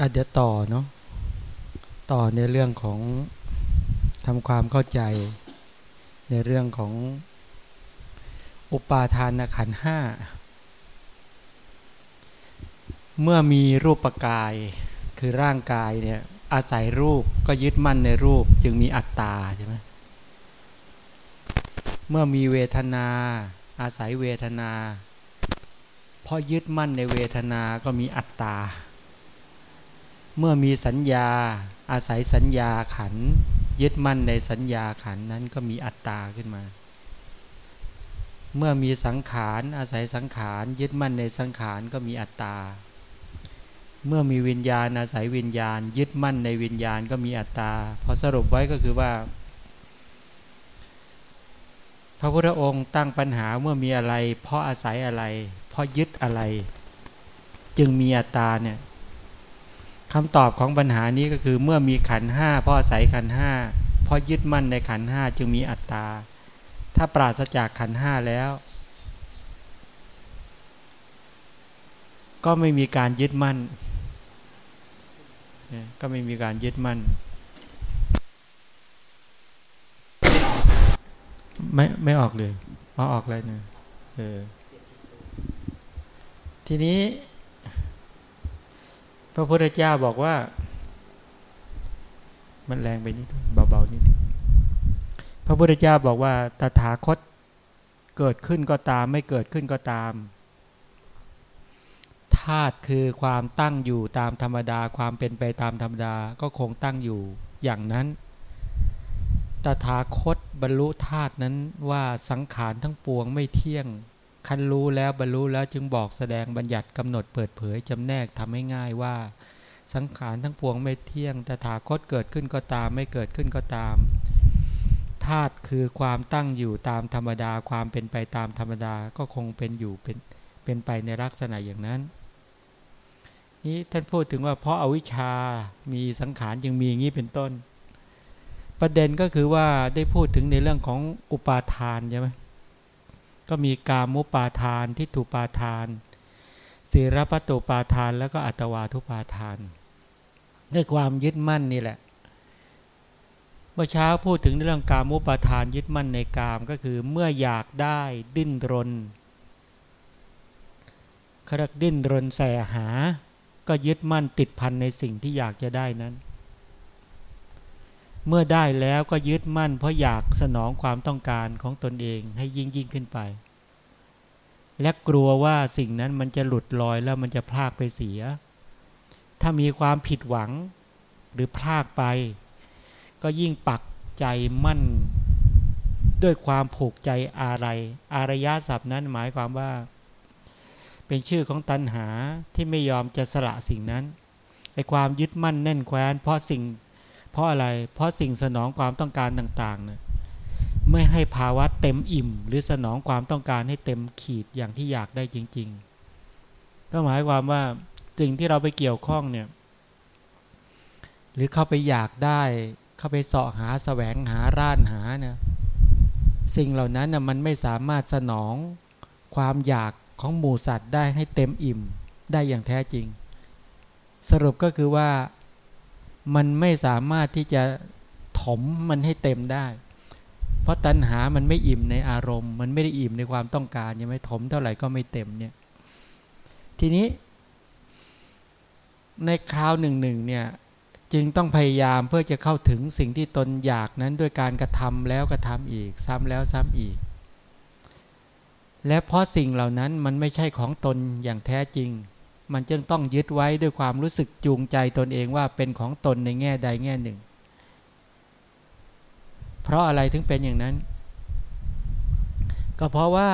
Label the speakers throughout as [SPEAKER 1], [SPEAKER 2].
[SPEAKER 1] อะเดี๋ยวต่อเนาะต่อในเรื่องของทำความเข้าใจ ในเรื่องของอุปาทานขันห้าเมื่อมีรูปกายคือร่างกายเนี่ยอาศัยรูปก็ยึดมั่นในรูปจึงมีอัตตาใช่ไหมเมื่อมีเวทนา อาศัยเวทนาพอยึดมั่นในเวทนาก็มีอัตตา เมื่อมีสัญญา อาศัยสัญญาขัน ยึดมั่นในสัญญาขันนั้นก็มีอัตตาขึ้นมา เมื่อมีสังขาร อาศัยสังขาร ยึดมั่นในสังขารก็มีอัตตา เมื่อมีวิญญาณอาศัยวิญญาณ ยึดมั่นในวิญญาณก็มีอัตตาพอสรุปไว้ก็คือว่า พระพุทธองค์ตั้งปัญหาเมื่อมีอะไร เพราะอาศัยอะไร เพราะยึดอะไร จึงมีอัตตาเนี่ย คำตอบของปัญหานี้ก็คือเมื่อมีขันห้าพราะอาศัยขันห้าพราะยึดมั่นในขันห้าจึงมีอัตตา ถ้าปราศจากขันห้าแล้ว ก็ไม่มีการยึดมั่น ก็ไม่มีการยึดมั่น ไม่ไม่ออกเลยอ๋อออกแล้วเนี่ยเออทีนี้ ระพุทธเจ้าบอกว่า มันแรงไปนิดเบาๆนิดพระพุทธเจ้าบอกว่าตถาคตเกิดขึ้นก็ตาม ไม่เกิดขึ้นก็ตามธาตุคือความตั้งอยู่ตามธรรมดาความเป็นไปตามธรรมดาก็คงตั้งอยู่อย่างนั้น ตถาคตบรรลุธาตุนั้นว่าสังขารทั้งปวงไม่เที่ยง คันรู้แล้วบรรลุแล้วจึงบอกแสดงบัญญัติกำหนดเปิดเผยจำแนกทำให้ง่ายว่า สังขารทั้งปวงไม่เที่ยงแต่ถาคตเกิดขึ้นก็ตาม ไม่เกิดขึ้นก็ตามธาตุคือความตั้งอยู่ตามธรรมดาความเป็นไปตามธรรมดาก็คงเป็นอยู่เป็นเป็นไปในลักษณะอย่างนั้น นี้ท่านพูดถึงว่าเพราะอาวิชชามีสังขารยังมีอย่างนี้เป็นต้น ประเด็นก็คือว่าได้พูดถึงในเรื่องของอุปาทานใช่ไหม ก็มีกามุปาทาน ทิฏฐุปาทานศีรปตุปาทาน แล้วก็อัตวาทุปาทานด้วยความยึดมั่นนี่แหละ เมื่อเช้าพูดถึงเรื่องกามุปาทานยึดมั่นในกามก็คือเมื่ออยากได้ดิ้นรนครักดิ้นรนแสหา ก็ยึดมั่นติดพันในสิ่งที่อยากจะได้นั้น เมื่อได้แล้วก็ยึดมั่น เพราะอยากสนองความต้องการของตนเองให้ยิ่งยิ่งขึ้นไป และกลัวว่าสิ่งนั้นมันจะหลุดลอยแล้วมันจะพลากไปเสีย ถ้ามีความผิดหวังหรือพลากไป ก็ยิ่งปักใจมั่น ด้วยความผูกใจอะไร อารยะศัพท์นั้นหมายความว่า เป็นชื่อของตัณหาที่ไม่ยอมจะสละสิ่งนั้นไอความยึดมั่นแน่นแคว้นเพราะสิ่ง เพราะอะไร เพราะสิ่งสนองความต้องการต่างๆเนี่ยไม่ให้ภาวะเต็มอิ่ม หรือสนองความต้องการให้เต็มขีดอย่างที่อยากได้จริง ๆ ก็หมายความว่าสิ่งที่เราไปเกี่ยวข้องเนี่ย หรือเข้าไปอยากได้ เข้าไปเสาะหาสแสวงหาร่านหาเนี่ยสิ่งเหล่านั้นน่ะมันไม่สามารถสนองความอยากของหมูสัตว์ได้ให้เต็มอิ่มได้อย่างแท้จริง สรุปก็คือว่า มันไม่สามารถที่จะถมมันให้เต็มได้ เพราะตัณหามันไม่อิ่มในอารมณ์ มันไม่ได้อิ่มในความต้องการยังไม่ถมเท่าไหร่ก็ไม่เต็มเนี่ย ทีนี้ ในคราวหนึ่งหนึ่งเนี่ยจึงต้องพยายามเพื่อจะเข้าถึงสิ่งที่ตนอยากนั้นด้วยการกระทำแล้วกระทำอีก ซ้ำแล้วซ้ำอีก และเพราะสิ่งเหล่านั้นมันไม่ใช่ของตนอย่างแท้จริง มันจึงต้องยึดไว้ด้วยความรู้สึกจูงใจตนเองว่าเป็นของตนในแง่ใดแง่หนึ่ง เพราะอะไรถึงเป็นอย่างนั้น ก็เพราะว่า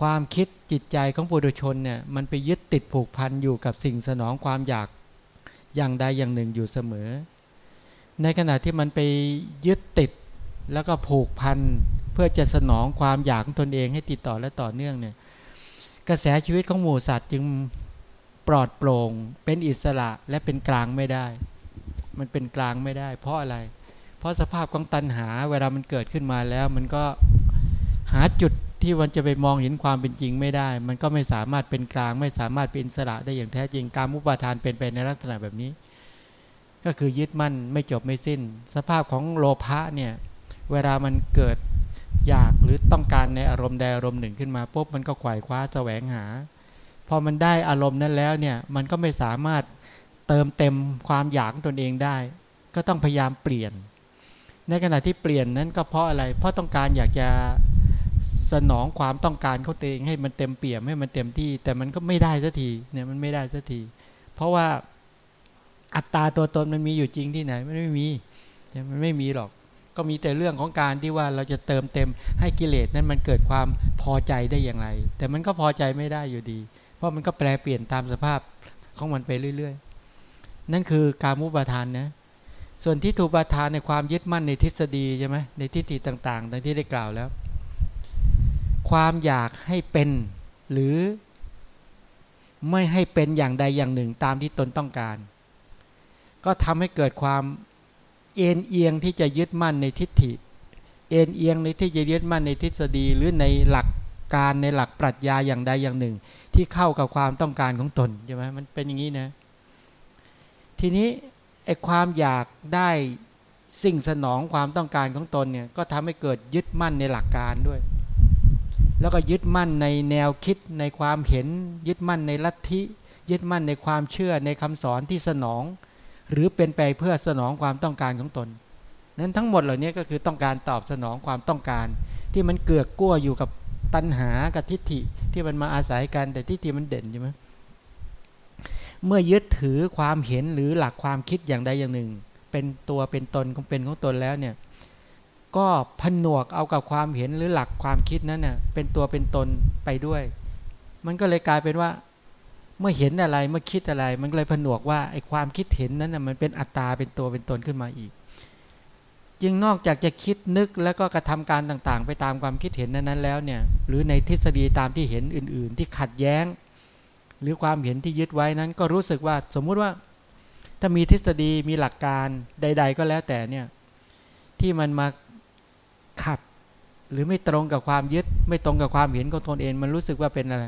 [SPEAKER 1] ความคิดจิตใจของปุถุชนเนี่ยมันไปยึดติดผูกพันอยู่กับสิ่งสนองความอยากอย่างใดอย่างหนึ่งอยู่เสมอ ในขณะที่มันไปยึดติดแล้วก็ผูกพันเพื่อจะสนองความอยากของตนเองให้ติดต่อและต่อเนื่องเนี่ย กระแสชีวิตของหมูสัตว์จึงปลอดโปร่งเป็นอิสระและเป็นกลางไม่ได้ มันเป็นกลางไม่ได้ เพราะอะไร เพราะสภาพของตัณหาเวลามันเกิดขึ้นมาแล้ว มันก็หาจุดที่ที่มันจะไปมองเห็นความเป็นจริงไม่ได้ มันก็ไม่สามารถเป็นกลาง ไม่สามารถเป็นอิสระได้อย่างแท้จริงการมุปาทานเป็นไปในลักษณะแบบนี้ ก็คือยึดมั่นไม่จบไม่สิ้น สภาพของโลภะเนี่ยเวลามันเกิด อยากหรือต้องการในอารมณ์ใดอารมณ์หนึ่งขึ้นมาปุ๊บมันก็ขว่คว้าแสวงหา พอมันได้อารมณ์นั้นแล้วเนี่ยมันก็ไม่สามารถเติมเต็มความอยากของตนเองได้ ก็ต้องพยายามเปลี่ยน ในขณะที่เปลี่ยนนั้นก็เพราะอะไร เพราะต้องการอยากจะสนองความต้องการเขาเองให้มันเต็มเปี่ยมให้มันเต็มที่ แต่มันก็ไม่ได้สักทีเนี่ยมันไม่ได้สักที เพราะว่าอัตตาตัวตนมันมีอยู่จริงที่ไหนมันไม่มีมันไม่มีหรอก ก็มีแต่เรื่องของการที่ว่าเราจะเติมเต็มให้กิเลสนั้นมันเกิดความพอใจได้อย่างไร แต่มันก็พอใจไม่ได้อยู่ดี เพราะมันก็แปลเปลี่ยนตามสภาพของมันไปเรื่อย ๆ นั่นคือการมุปาทานนะส่วนที่ถูกปาทานในความยึดมั่นในทฤษฎีใช่ไหมในทิฏฐิต่างๆดังที่ได้กล่าวแล้ว ความอยากให้เป็นหรือไม่ให้เป็นอย่างใดอย่างหนึ่งตามที่ตนต้องการ ก็ทำให้เกิดความ เอ็นเอียงที่จะยึดมั่นในทิฏฐิ เอ็นเอียงในที่จะยึดมั่นในทฤษฎีหรือในหลักการในหลักปรัชญาอย่างใดอย่างหนึ่ง ที่เข้ากับความต้องการของตนใช่ไหมมันเป็นอย่างนี้นะ ทีนี้ไอ้ความอยากได้สิ่งสนองความต้องการของตนเนี่ยก็ทำให้เกิดยึดมั่นในหลักการด้วย แล้วก็ยึดมั่นในแนวคิดในความเห็น ยึดมั่นในลัทธิ ยึดมั่นในความเชื่อในคำสอนที่สนอง หรือเป็นไปเพื่อสนองความต้องการของตน นั้นทั้งหมดเหล่านี้ก็คือต้องการตอบสนองความต้องการ ที่มันเกือกกั้วอยู่กับตัณหากับทิฏฐิที่มันมาอาศัยกันแต่ทิฏฐิมันเด่นใช่ไหมเมื่อยึดถือความเห็นหรือหลักความคิดอย่างใดอย่างหนึ่ง เป็นตัวเป็นตนของเป็นของตนแล้วเนี่ยก็ผนวกเอากับความเห็นหรือหลักความคิดนั้นเน่ยเป็นตัวเป็นตนไปด้วย มันก็เลยกลายเป็นว่า มื่อเห็นอะไรเมื่อคิดอะไร มันเลยผนวกว่าไอ้ความคิดเห็นนั้นน่ะมันเป็นอัตตาเป็นตัวเป็นตนขึ้นมาอีก จึงนอกจากจะคิดนึกแล้วก็กระทำการต่างๆ ไปตามความคิดเห็นนั้นๆแล้วเนี่ยหรือในทฤษฎีตามที่เห็นอื่น ๆ ที่ขัดแย้ง หรือความเห็นที่ยึดไว้นั้นก็รู้สึกว่าสมมุติว่า ถ้ามีทฤษฎีมีหลักการใด ๆ ก็แล้วแต่เนี่ยที่มันมาขัด หรือไม่ตรงกับความยึด ไม่ตรงกับความเห็นของตนเองมันรู้สึกว่าเป็นอะไร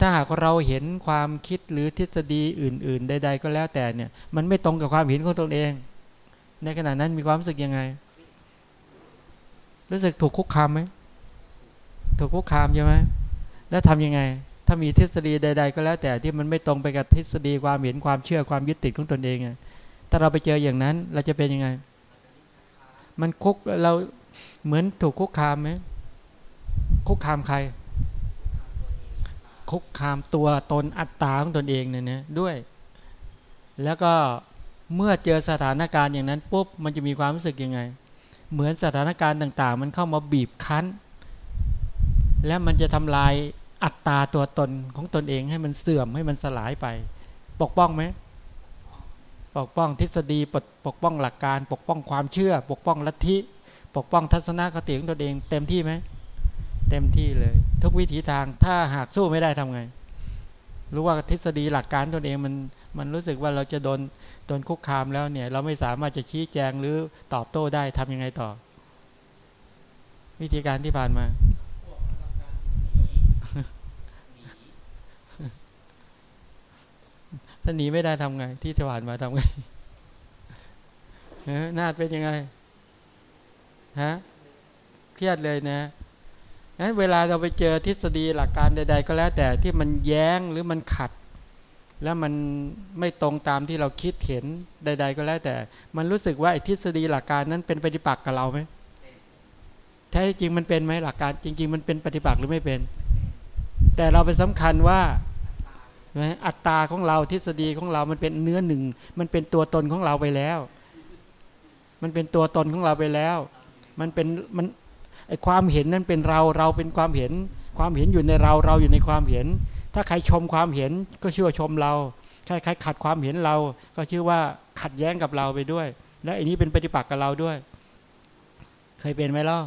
[SPEAKER 1] ถ้าหากเราเห็นความคิดหรือทฤษฎีอื่น ๆ ใด ๆ ก็แล้วแต่เนี่ยมันไม่ตรงกับความเห็นของตนเอง ในขณะนั้นมีความรู้สึกยังไง รู้สึกถูกคุกคามไหมถูกคุกคามใช่ไหมแล้วทำยังไง ถ้ามีทฤษฎีใด ๆ ก็แล้วแต่ที่มันไม่ตรงไปกับทฤษฎีความเห็นความเชื่อความยึดติดของตนเองถ้าเราไปเจออย่างนั้นเราจะเป็นยังไง มันคุกเราเหมือนถูกคุกคามไหมคุกคามใคร คุกคามตัวตนอัตตาของตนเองเนี่ยนะด้วย แล้วก็เมื่อเจอสถานการณ์อย่างนั้นปุ๊บมันจะมีความรู้สึกยังไง เหมือนสถานการณ์ต่าง ๆ มันเข้ามาบีบคั้น และมันจะทำลายอัตตาตัวตนของตนเองให้มันเสื่อมให้มันสลายไป ปกป้องไหมปกป้องทฤษฎีปปกป้องหลักการ ปกป้องความเชื่อ ปกป้องลัทธิ ปกป้องทัศนคติของตนเอง เต็มที่ไหม เต็มที่เลย ทุกวิถีทางถ้าหากสู้ไม่ได้ทำไง รู้ว่าทฤษฎีหลักการตนเองมันมันรู้สึกว่าเราจะโดนโดนคุกคามแล้วเนี่ย เราไม่สามารถจะชี้แจงหรือตอบโต้ได้ทำยังไงต่อ วิธีการที่ผ่านมาถ้าหนีไม่ได้ทำไง ที่ถวานมาทำไงนาดเป็นยังไงฮะเครียดเลยนะ นั้นเวลาเราไปเจอทฤษฎีหลักการใด ๆ ก็แล้วแต่ที่มันแย้งหรือมันขัด แล้วมันไม่ตรงตามที่เราคิดเห็นใด ๆ ก็แล้วแต่ มันรู้สึกว่าไอ้ทฤษฎีหลักการนั้นเป็นปฏิปักษ์กับเราไหมแท้จริงมันเป็นไหมหลักการ จริง ๆ มันเป็นปฏิปักษ์หรือไม่เป็น แต่เราไปสำคัญว่าอัตตาของเราทฤษฎีของเรา มันเป็นเนื้อหนึ่ง มันเป็นตัวตนของเราไปแล้ว มันเป็นตัวตนของเราไปแล้ว มันเป็นมัน ไอความเห็นนั้นเป็นเราเราเป็นความเห็น ความเห็นอยู่ในเราเราอยู่ในความเห็น ถ้าใครชมความเห็นก็ชื่อว่าชมเราใครใครขัดความเห็นเรา ก็ชื่อว่าขัดแย้งกับเราไปด้วย และอันนี้เป็นปฏิปักษ์กับเราด้วย เคยเป็นไหมล่ะ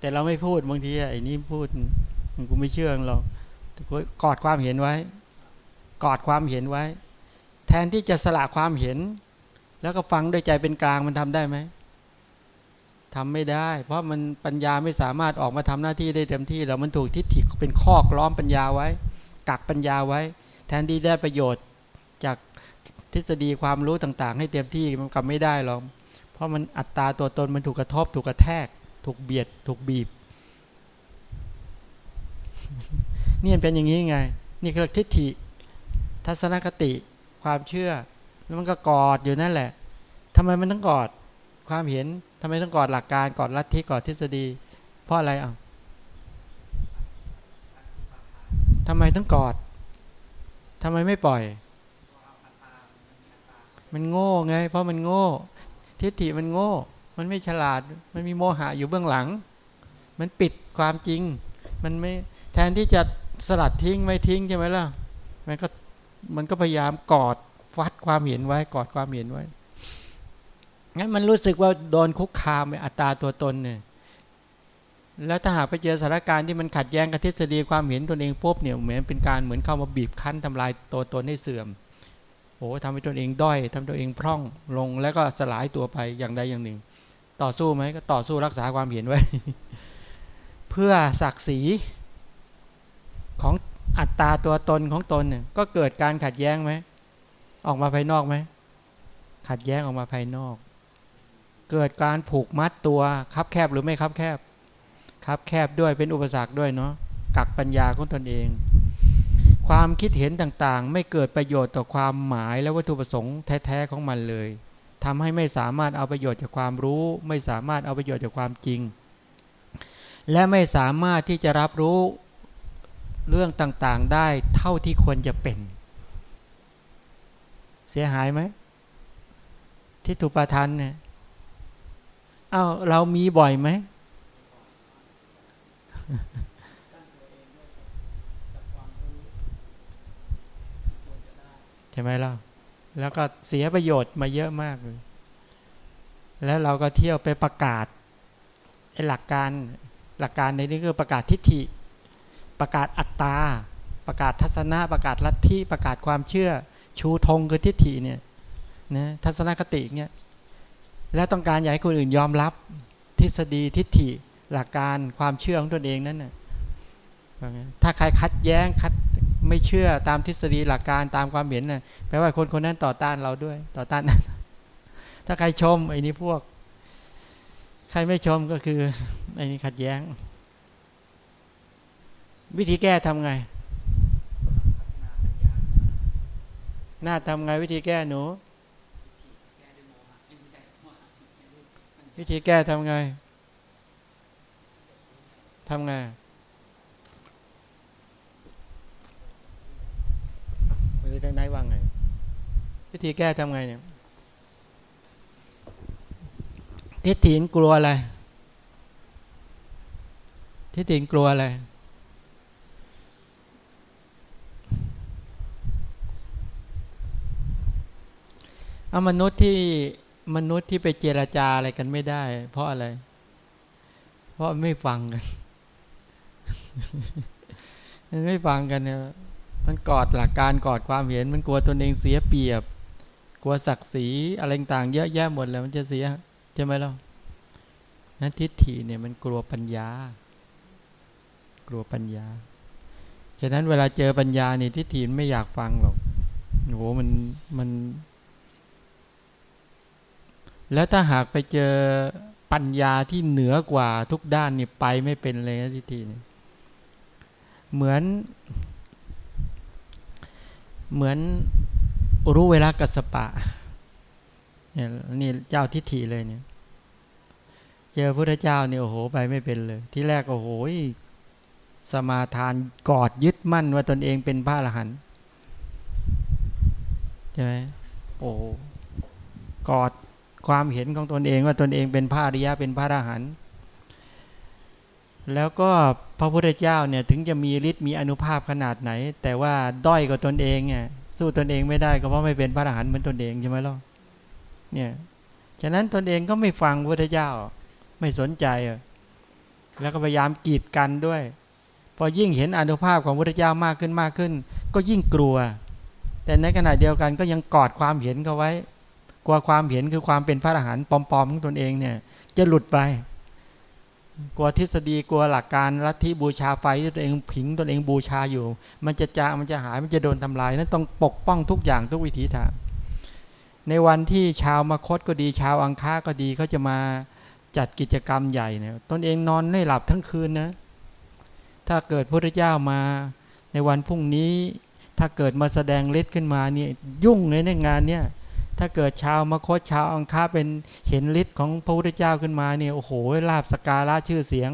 [SPEAKER 1] แต่เราไม่พูดบางทีไอ้นี้พูดกูไม่เชื่อหรอกกอดความเห็นไว้ กอดความเห็นไว้ แทนที่จะสละความเห็น แล้วก็ฟังด้วยใจเป็นกลางมันทำได้ไหม ทำไม่ได้ เพราะมันปัญญาไม่สามารถออกมาทำหน้าที่ได้เต็มที่แล้วมันถูกทิฏฐิเป็นคอกล้อมปัญญาไว้ กักปัญญาไว้ แทนที่ได้ประโยชน์จากทฤษฎีความรู้ต่างๆ ให้เต็มที่มันกลับไม่ได้หรอกเพราะมันอัตราตัวตนมันถูกกระทบ ถูกกระแทก ถูกเบียด ถูกบีบนี่เป็นอย่างนี้ไง นี่คือทิฏฐิ ทัศนคติความเชื่อแล้วมันก็กอดอยู่นั่นแหละทำไมมันต้องกอด ความเห็นทำไมต้องกอดหลักการกอดลัทธิกอดทฤษฎี เพราะอะไรอะทำไมต้องกอดทำไมไม่ปล่อย มันโง่ไง เพราะมันโง่ ทิฏฐิมันโง่ มันไม่ฉลาด มันมีโมหะอยู่เบื้องหลัง มันปิดความจริง มันไม่แทนที่จะสลัดทิ้งไม่ทิ้งใช่ไหมล่ะ มันก็มันก็พยายามกอดฟัดความเห็นไว้กอดความเห็นไว้ งั้นมันรู้สึกว่าโดนคุกคามอัตราตัวตนเนี่ยแล้วถ้าหากไปเจอสถานการณ์ที่มันขัดแย้งกับทฤษฎีความเห็นตนเองปุ๊บเนี่ยเหมือนเป็นการเหมือนเข้ามาบีบคั้นทำลายตัวตนให้เสื่อมโอ้ทำให้ตนเองด้อยทำตัวเองพร่องลงแล้วก็สลายตัวไปอย่างใดอย่างหนึ่ง ต่อสู้ไหมก็ต่อสู้รักษาความเห็นไว้ เพื่อศักดิ์ศรีของอัตตาตัวตนของตนเนี่ยก็เกิดการขัดแย้งไหมออกมาภายนอกไหมขัดแย้งออกมาภายนอก เกิดการผูกมัดตัวคับแคบหรือไม่คับแคบคับแคบด้วยเป็นอุปสรรคด้วยเนาะกักปัญญาของตนเอง ความคิดเห็นต่างๆ ไม่เกิดประโยชน์ต่อความหมายและวัตถุประสงค์แท้ๆของมันเลยทำให้ไม่สามารถเอาประโยชน์จากความรู้ ไม่สามารถเอาประโยชน์จากความจริง และไม่สามารถที่จะรับรู้เรื่องต่างๆได้เท่าที่ควรจะเป็น เสียหายไหมทิฏฐุปาทันเนี่ย อา้าวเรามีบ่อยไหมใช่ไหมล่ะแล้วก็เสียประโยชน์มาเยอะมากเลย แล้วเราก็เที่ยวไปประกาศไอ้หลักการหลักการในนี้คือประกาศทิฏฐิ ประกาศอัตตา ประกาศทัศนะ ประกาศลัทธิประกาศความเชื่อ ชูธงคือทิฏฐิเนี่ยนะทัศนคติเนี่ย แล้วต้องการอยากให้คนอื่นยอมรับ ทฤษฎีทิฏฐิหลักการความเชื่อของตนเองนั้นนะถ้าใครคัดแย้งคัดไม่เชื่อตามทฤษฎีหลักการตามความเห็นนะ่ะแปลว่าคนคนนั้นต่อต้านเราด้วยต่อต้านนั้นถ้าใครชมไอ้นี้พวก ใครไม่ชมก็คือไอ้นี้ขัดแย้ง วิธีแก้ทำไง หน้าทำไงวิธีแก้หนู วิธีแก้ทำไงทำไงไม่รู้ทางไหนว่างไง วิธีแก้ทำไงเนี่ยทิฏฐินกลัวอะไร ทิฏฐินกลัวอะไร เอามนุษย์ที่ มนุษย์ที่ไปเจรจาอะไรกันไม่ได้ เพราะอะไร เพราะไม่ฟังกันมันไม่ฟังกันเนี่ยมันกอดหลักการกอดความเห็น มันกลัวตนเองเสียเปรียบ กลัวศักดิ์ศรีอะไรต่างเยอะแยะหมดแล้วมันจะเสียใช่ไหมล่ะนั้นทิฏฐิเนี่ยมันกลัวปัญญา กลัวปัญญาฉะนั้นเวลาเจอปัญญาเนี่ยทิฏฐิไม่อยากฟังหรอกโหมันมัน แล้วถ้าหากไปเจอปัญญาที่เหนือกว่าทุกด้านนี่ไปไม่เป็นเลยนะทิฏฐิเหมือน เหมือนรู้เวลากัสปะเนี่ยนี่เจ้าทิฏฐิเลยเนี่ย เจอพระเจ้าเนี่ยโอ้โห ไปไม่เป็นเลย ที่แรกโอ้โหสมาทานกอดยึดมั่นว่าตนเองเป็นพระอรหันต์ใช่ไหมโอ้กอด ความเห็นของตนเองว่าตนเองเป็นพระอริยะเป็นพระอรหันต์แล้วก็พระพุทธเจ้าเนี่ยถึงจะมีฤทธิ์มีอนุภาพขนาดไหน แต่ว่าด้อยกว่าตนเองเนี่ยสู้ตนเองไม่ได้ก็เพราะไม่เป็นพระอรหันต์เหมือนตนเองใช่ไหมล่ะเนี่ยฉะนั้นตนเองก็ไม่ฟังพระพุทธเจ้าไม่สนใจ แล้วก็พยายามกีดกันด้วย พอยิ่งเห็นอนุภาพของพระพุทธเจ้ามากขึ้นมากขึ้น ก็ยิ่งกลัว แต่ในขณะเดียวกันก็ยังกอดความเห็นเขาไว้ กลัวความเห็นคือความเป็นพระอรหันต์ปลอมๆของตนเองเนี่ย จะหลุดไป กลัวทฤษฎีกลัวหลักการลัทธิบูชาไฟที่ตัวเองผิงตัวเองบูชาอยู่ มันจะจางมันจะหายมันจะโดนทำลายนั้นต้องปกป้องทุกอย่างทุกวิถีทางในวันที่ชาวมคตก็ดีชาวอังคาก็ดีเขาจะมาจัดกิจกรรมใหญ่เนี่ยตนเองนอนไม่หลับทั้งคืนนะถ้าเกิดพระเจ้ามาในวันพรุ่งนี้ ถ้าเกิดมาแสดงฤทธิ์ขึ้นมาเนี่ยยุ่งเลยในงานเนี่ย ถ้าเกิดชาวมคตชาวอังคาเป็นเห็นฤทธิ์ของพระพุทธเจ้าขึ้นมาเนี่ยโอ้โหลาบสการะชื่อเสียง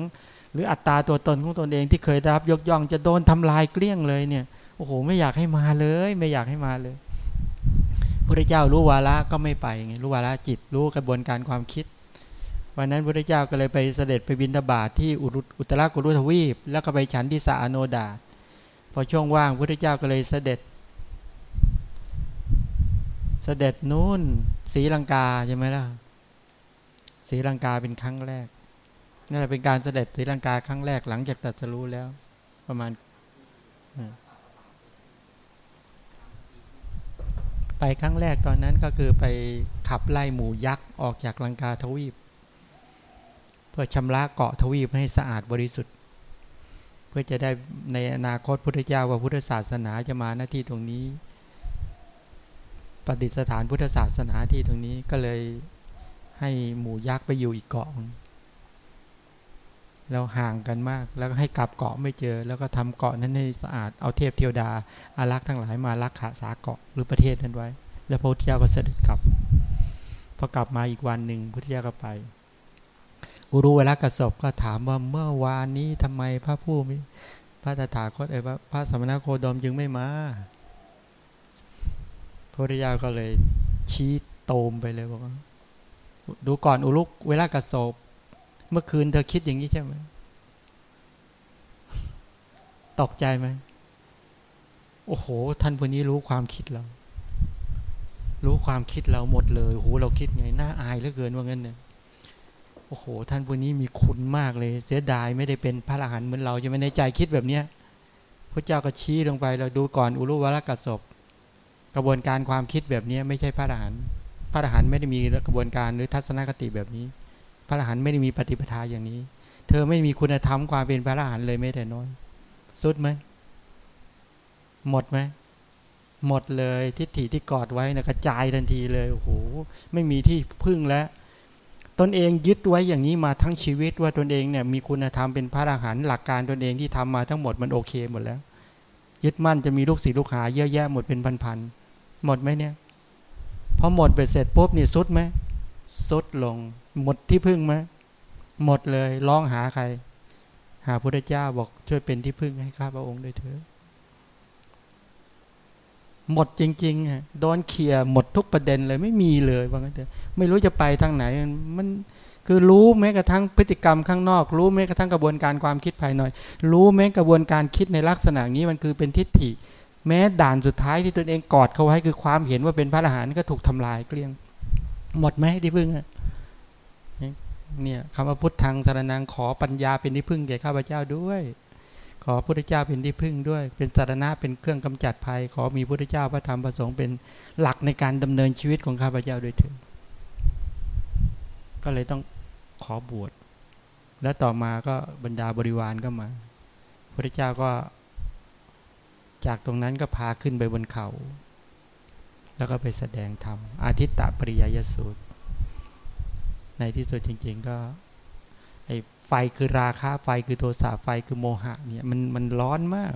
[SPEAKER 1] หรืออัตตาตัวตนของตนเองที่เคยได้รับยกย่องจะโดนทำลายเกลี้ยงเลยเนี่ยโอ้โหไม่อยากให้มาเลย ไม่อยากให้มาเลยพระเจ้ารู้วาระก็ไม่ไปไงรู้วาระจิตรู้กระบวนการความคิด วันนั้นพระเจ้าก็เลยไปเสด็จไปบินทบาทที่อุรุอุตรากุรุทวีป แล้วก็ไปฉันที่สาโนดาพอช่วงว่างพระเจ้าก็เลยเสด็จ เสด็จนู่นศรีลังกาใช่ไหมล่ะศรีลังกาเป็นครั้งแรกนั่นแหละเป็นการเสด็จศรีลังกาครั้งแรกหลังจากตรัสรู้แล้ว ประมาณไปครั้งแรกตอนนั้นก็คือไปขับไล่หมูยักษ์ออกจากลังกาทวีป เพื่อชำระเกาะทวีปให้สะอาดบริสุทธิ์ เพื่อจะได้ในอนาคตพุทธเจ้าว่าพุทธศาสนาจะมาหน้าที่ตรงนี้ ปฏิสถานพุทธศาสนาที่ตรงนี้ก็เลยให้หมูยักษ์ไปอยู่อีกเกาะแล้วห่างกันมากแล้วก็ให้กลับเกาะไม่เจอ แล้วก็ทำเกาะนั้นให้สะอาดเอาเทพเทวดาอารักษ์ทั้งหลายมารักษาสาเกาะหรือประเทศนั้นไว้ แล้วพระพุทธเจ้าก็เสด็จกลับพอกลับมาอีกวันหนึ่งพุทธเจ้าก็ไปอุรุเวลากระสบก็ถามว่าเมื่อวานนี้ทำไมพระผู้มีพระตถาคตเอ้พระพระสมณโคดมจึงไม่มา พระพุทธเจ้าก็เลยชี้โตมไปเลยบอกว่าดูก่อนอุลุกเวลากระสบเมื่อคืนเธอคิดอย่างนี้ใช่ไหมตกใจไหมโอ้โห ท่านผู้นี้รู้ความคิดเรา รู้ความคิดเราหมดเลยโอ้โหเราคิดไงน่าอายเหลือเกินว่างั้นเนี่ยโอ้โห ท่านผู้นี้มีคุณมากเลย เสียดายไม่ได้เป็นพระอรหันต์เหมือนเราจะไม่ในใจคิดแบบเนี้ยพระเจ้าก็ชี้ลงไปเราดูก่อนอุรุวรกัสบ กระบวนการความคิดแบบนี้ไม่ใช่พระอรหันต์พระอรหันต์ไม่ได้มีกระบวนการหรือทัศนคติแบบนี้ พระอรหันต์ไม่ได้มีปฏิปทาอย่างนี้ เธอไม่มีคุณธรรมความเป็นพระอรหันต์เลยไม่แต่น้อย สุดไหมหมดไหมหมดเลยทิฏฐิที่กอดไว้นะกระจายทันทีเลยโอ้โหไม่มีที่พึ่งแล้วตนเองยึดไว้อย่างนี้มาทั้งชีวิตว่าตนเองเนี่ยมีคุณธรรมเป็นพระอรหันต์หลักการตนเองที่ทำมาทั้งหมดมันโอเคหมดแล้ว ยึดมั่นจะมีลูกศิษย์ลูกหาเยอะแยะหมดเป็นพันๆ หมดไหมเนี่ยพอหมดไปเสร็จปุ๊บนี่สุดไหมสุดลง หมดที่พึ่งไหมหมดเลยร้องหาใคร หาพระเจ้าบอกช่วยเป็นที่พึ่งให้ข้าพระองค์ด้วยเถิดหมดจริงๆอะโดนเขี่ยหมดทุกประเด็นเลยไม่มีเลยว่างั้นเถอะไม่รู้จะไปทางไหนมันคือรู้แม้กระทั่งพฤติกรรมข้างนอก รู้แม้กระทั่งกระบวนการความคิดภายในรู้แม้กระบวนการคิดในลักษณะนี้มันคือเป็นทิฏฐิ แม้ด่านสุดท้ายที่ตนเองกอดเขาไว้คือความเห็นว่าเป็นพระอรหันต์ก็ถูกทำลายเกลี้ยง หมดไหมที่พึ่งอะเนี่ยคำว่าพุทธังสารนังขอปัญญาเป็นที่พึ่งแก่ข้าพเจ้าด้วย ขอพุทธเจ้าเป็นที่พึ่งด้วย เป็นสารณะเป็นเครื่องกำจัดภัย ขอมีพุทธเจ้าพระธรรมประสงค์เป็นหลักในการดำเนินชีวิตของข้าพเจ้าด้วยเถิดก็เลยต้องขอบวช แล้วต่อมาก็บรรดาบริวารก็มาพระเจ้าก็ จากตรงนั้นก็พาขึ้นไปบนเขา แล้วก็ไปแสดงธรรม อาทิตตปริยยสูตร ในที่สุดจริง ๆก็ไอ้ไฟคือราคะไฟคือโทสะไฟคือโมหะเนี่ยมันมันร้อนมาก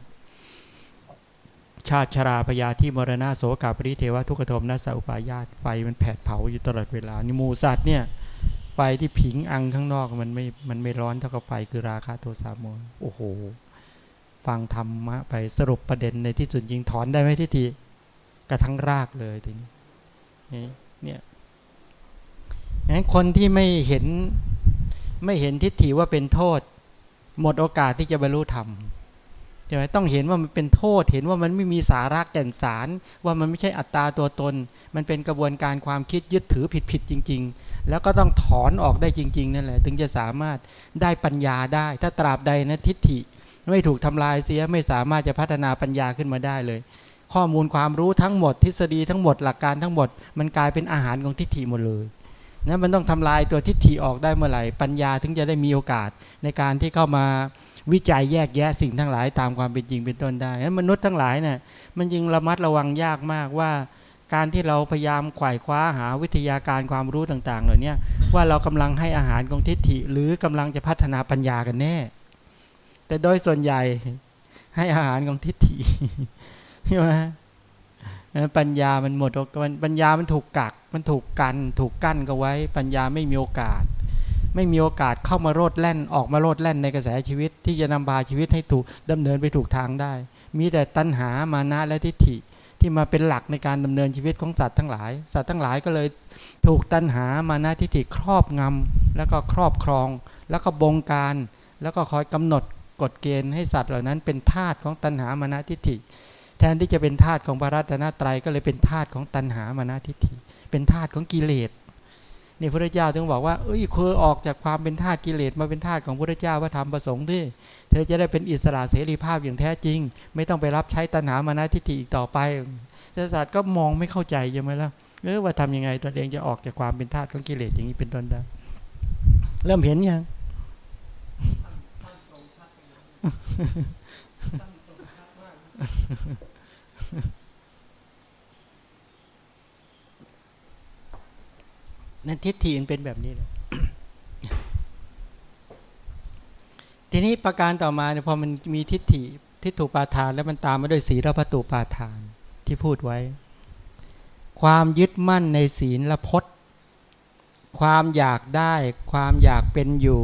[SPEAKER 1] ชาติชราพยาที่มรณะโสกาปริเทวะทุกขโทมนัสอุปายาตไฟมันแผดเผาอยู่ตลอดเวลานิมูสัตว์เนี่ยไฟที่ผิงอังข้างนอกมันไม่ มันไม่ร้อนเท่ากับไฟคือราคะโทสะโมหโอ้โห ฟังธรรมะไปสรุปประเด็นในที่สุดยิงถอนได้ไหมทิฏฐิกระทั่งรากเลยทีนี้เนี่ยงั้นคนที่ไม่เห็นไม่เห็นทิฏฐิว่าเป็นโทษ หมดโอกาสที่จะบรรลุธรรมใช่ไหมต้องเห็นว่ามันเป็นโทษ เห็นว่ามันไม่มีสาระแก่นสาร ว่ามันไม่ใช่อัตตาตัวตน มันเป็นกระบวนการความคิดยึดถือผิดผิดจริง ๆ แล้วก็ต้องถอนออกได้จริง ๆ นั่นแหละ ถึงจะสามารถได้ปัญญาได้ ถ้าตราบใดนะทิฏฐิ ไม่ถูกทำลายเสียไม่สามารถจะพัฒนาปัญญาขึ้นมาได้เลย ข้อมูลความรู้ทั้งหมดทฤษฎีทั้งหมดหลักการทั้งหมด มันกลายเป็นอาหารของทิฏฐิหมดเลยนั้นมันต้องทำลายตัวทิฏฐิออกได้เมื่อไหร่ปัญญาถึงจะได้มีโอกาสในการที่เข้ามาวิจัยแยกแยะสิ่งทั้งหลายตามความเป็นจริงเป็นต้นได้นั้นมนุษย์ทั้งหลายเนี่ยมันยิงระมัดระวังยากมากว่า การที่เราพยายามไขว่คว้าหาวิทยาการความรู้ต่าง ๆ เหล่านี้ว่าเรากำลังให้อาหารของทิฏฐิหรือกำลังจะพัฒนาปัญญากันแน่ แต่โดยส่วนใหญ่ให้อาหารของทิฏฐิใช่ไหมปัญญามันหมดปัญญามันถูกกัก มันถูกกัน ถูกกั้นก็ไว้ ปัญญาไม่มีโอกาส ไม่มีโอกาสเข้ามาโลดแล่น ออกมาโลดแล่นในกระแสชีวิต ที่จะนำพาชีวิตให้ถูกดำเนินไปถูกทางได้ มีแต่ตัณหามานะและทิฏฐิที่มาเป็นหลักในการดำเนินชีวิตของสัตว์ทั้งหลาย สัตว์ทั้งหลายก็เลยถูกตัณหามานะทิฏฐิครอบงำแล้วก็ครอบครอง แล้วก็บงการ แล้วก็คอยกำหนด กฎเกณฑ์ให้สัตว์เหล่านั้นเป็นทาสของตัณหามานะทิฏฐิ แทนที่จะเป็นธาตุของพระรัตนตรัยก็เลยเป็นธาตุของตัณหามานาทิฏฐิ เป็นธาตุของกิเลสนี่พระเจ้าถึงบอกว่าเอ้ยเคยออกจากความเป็นธาตุกิเลสมาเป็นธาตุของพระเจ้าว่าทำประสงค์ที่เธอจะได้เป็นอิสระเสรีภาพอย่างแท้จริง ไม่ต้องไปรับใช้ตัณหามานาทิฏฐิอีกต่อไปศาสตร์ก็มองไม่เข้าใจใช่ไหมล่ะเออว่าทำยังไงตัวเองจะออกจากความเป็นธาตุของกิเลสอย่างนี้เป็นต้นได้เริ่มเห็นยัง นั่นทิฏฐิมันเป็นแบบนี้เลยทีนี้ประการต่อมาเนี่ยพอมันมีทิฏฐิทิฏฐุปาทาน แล้วมันตามมาด้วยศีลพัตุปาทานที่พูดไว้ ความยึดมั่นในศีลละพจน์ ความอยากได้ ความอยากเป็นอยู่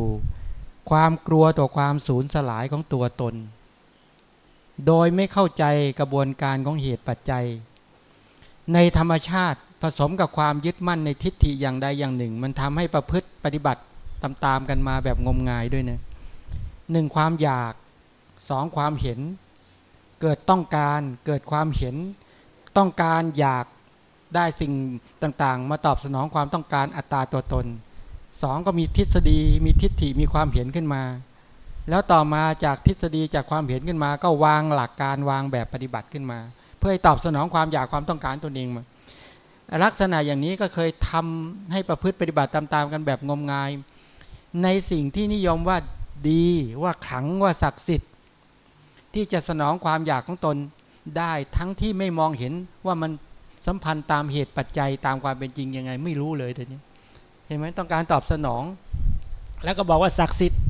[SPEAKER 1] ความกลัวต่อความสูญสลายของตัวตน โดยไม่เข้าใจกระบวนการของเหตุปัจจัย ในธรรมชาติผสมกับความยึดมั่นในทิฏฐิอย่างใดอย่างหนึ่ง มันทำให้ประพฤติปฏิบัติตามๆกันมาแบบงมงายด้วยนะหนึ่งความอยากสองความเห็น เกิดต้องการเกิดความเห็น ต้องการอยากได้สิ่งต่างๆ มาตอบสนองความต้องการอัตตาตัวตน สองก็มีทฤษฎี มีทิฏฐิมีความเห็นขึ้นมา แล้วต่อมาจากทฤษฎีจากความเห็นขึ้นมา ก็วางหลักการวางแบบปฏิบัติขึ้นมา เพื่อให้ตอบสนองความอยากความต้องการตนเองมาลักษณะอย่างนี้ก็เคยทำให้ประพฤติปฏิบัติตามๆกันแบบงมงาย ในสิ่งที่นิยมว่าดีว่าขลังว่าศักดิ์สิทธิ์ ที่จะสนองความอยากของตนได้ทั้งที่ไม่มองเห็นว่ามันสัมพันธ์ตามเหตุปัจจัยตามความเป็นจริงยังไง ไม่รู้เลยแต่นี้ ห็นไหมต้องการตอบสนอง แล้วก็บอกว่าศักดิ์สิทธิ์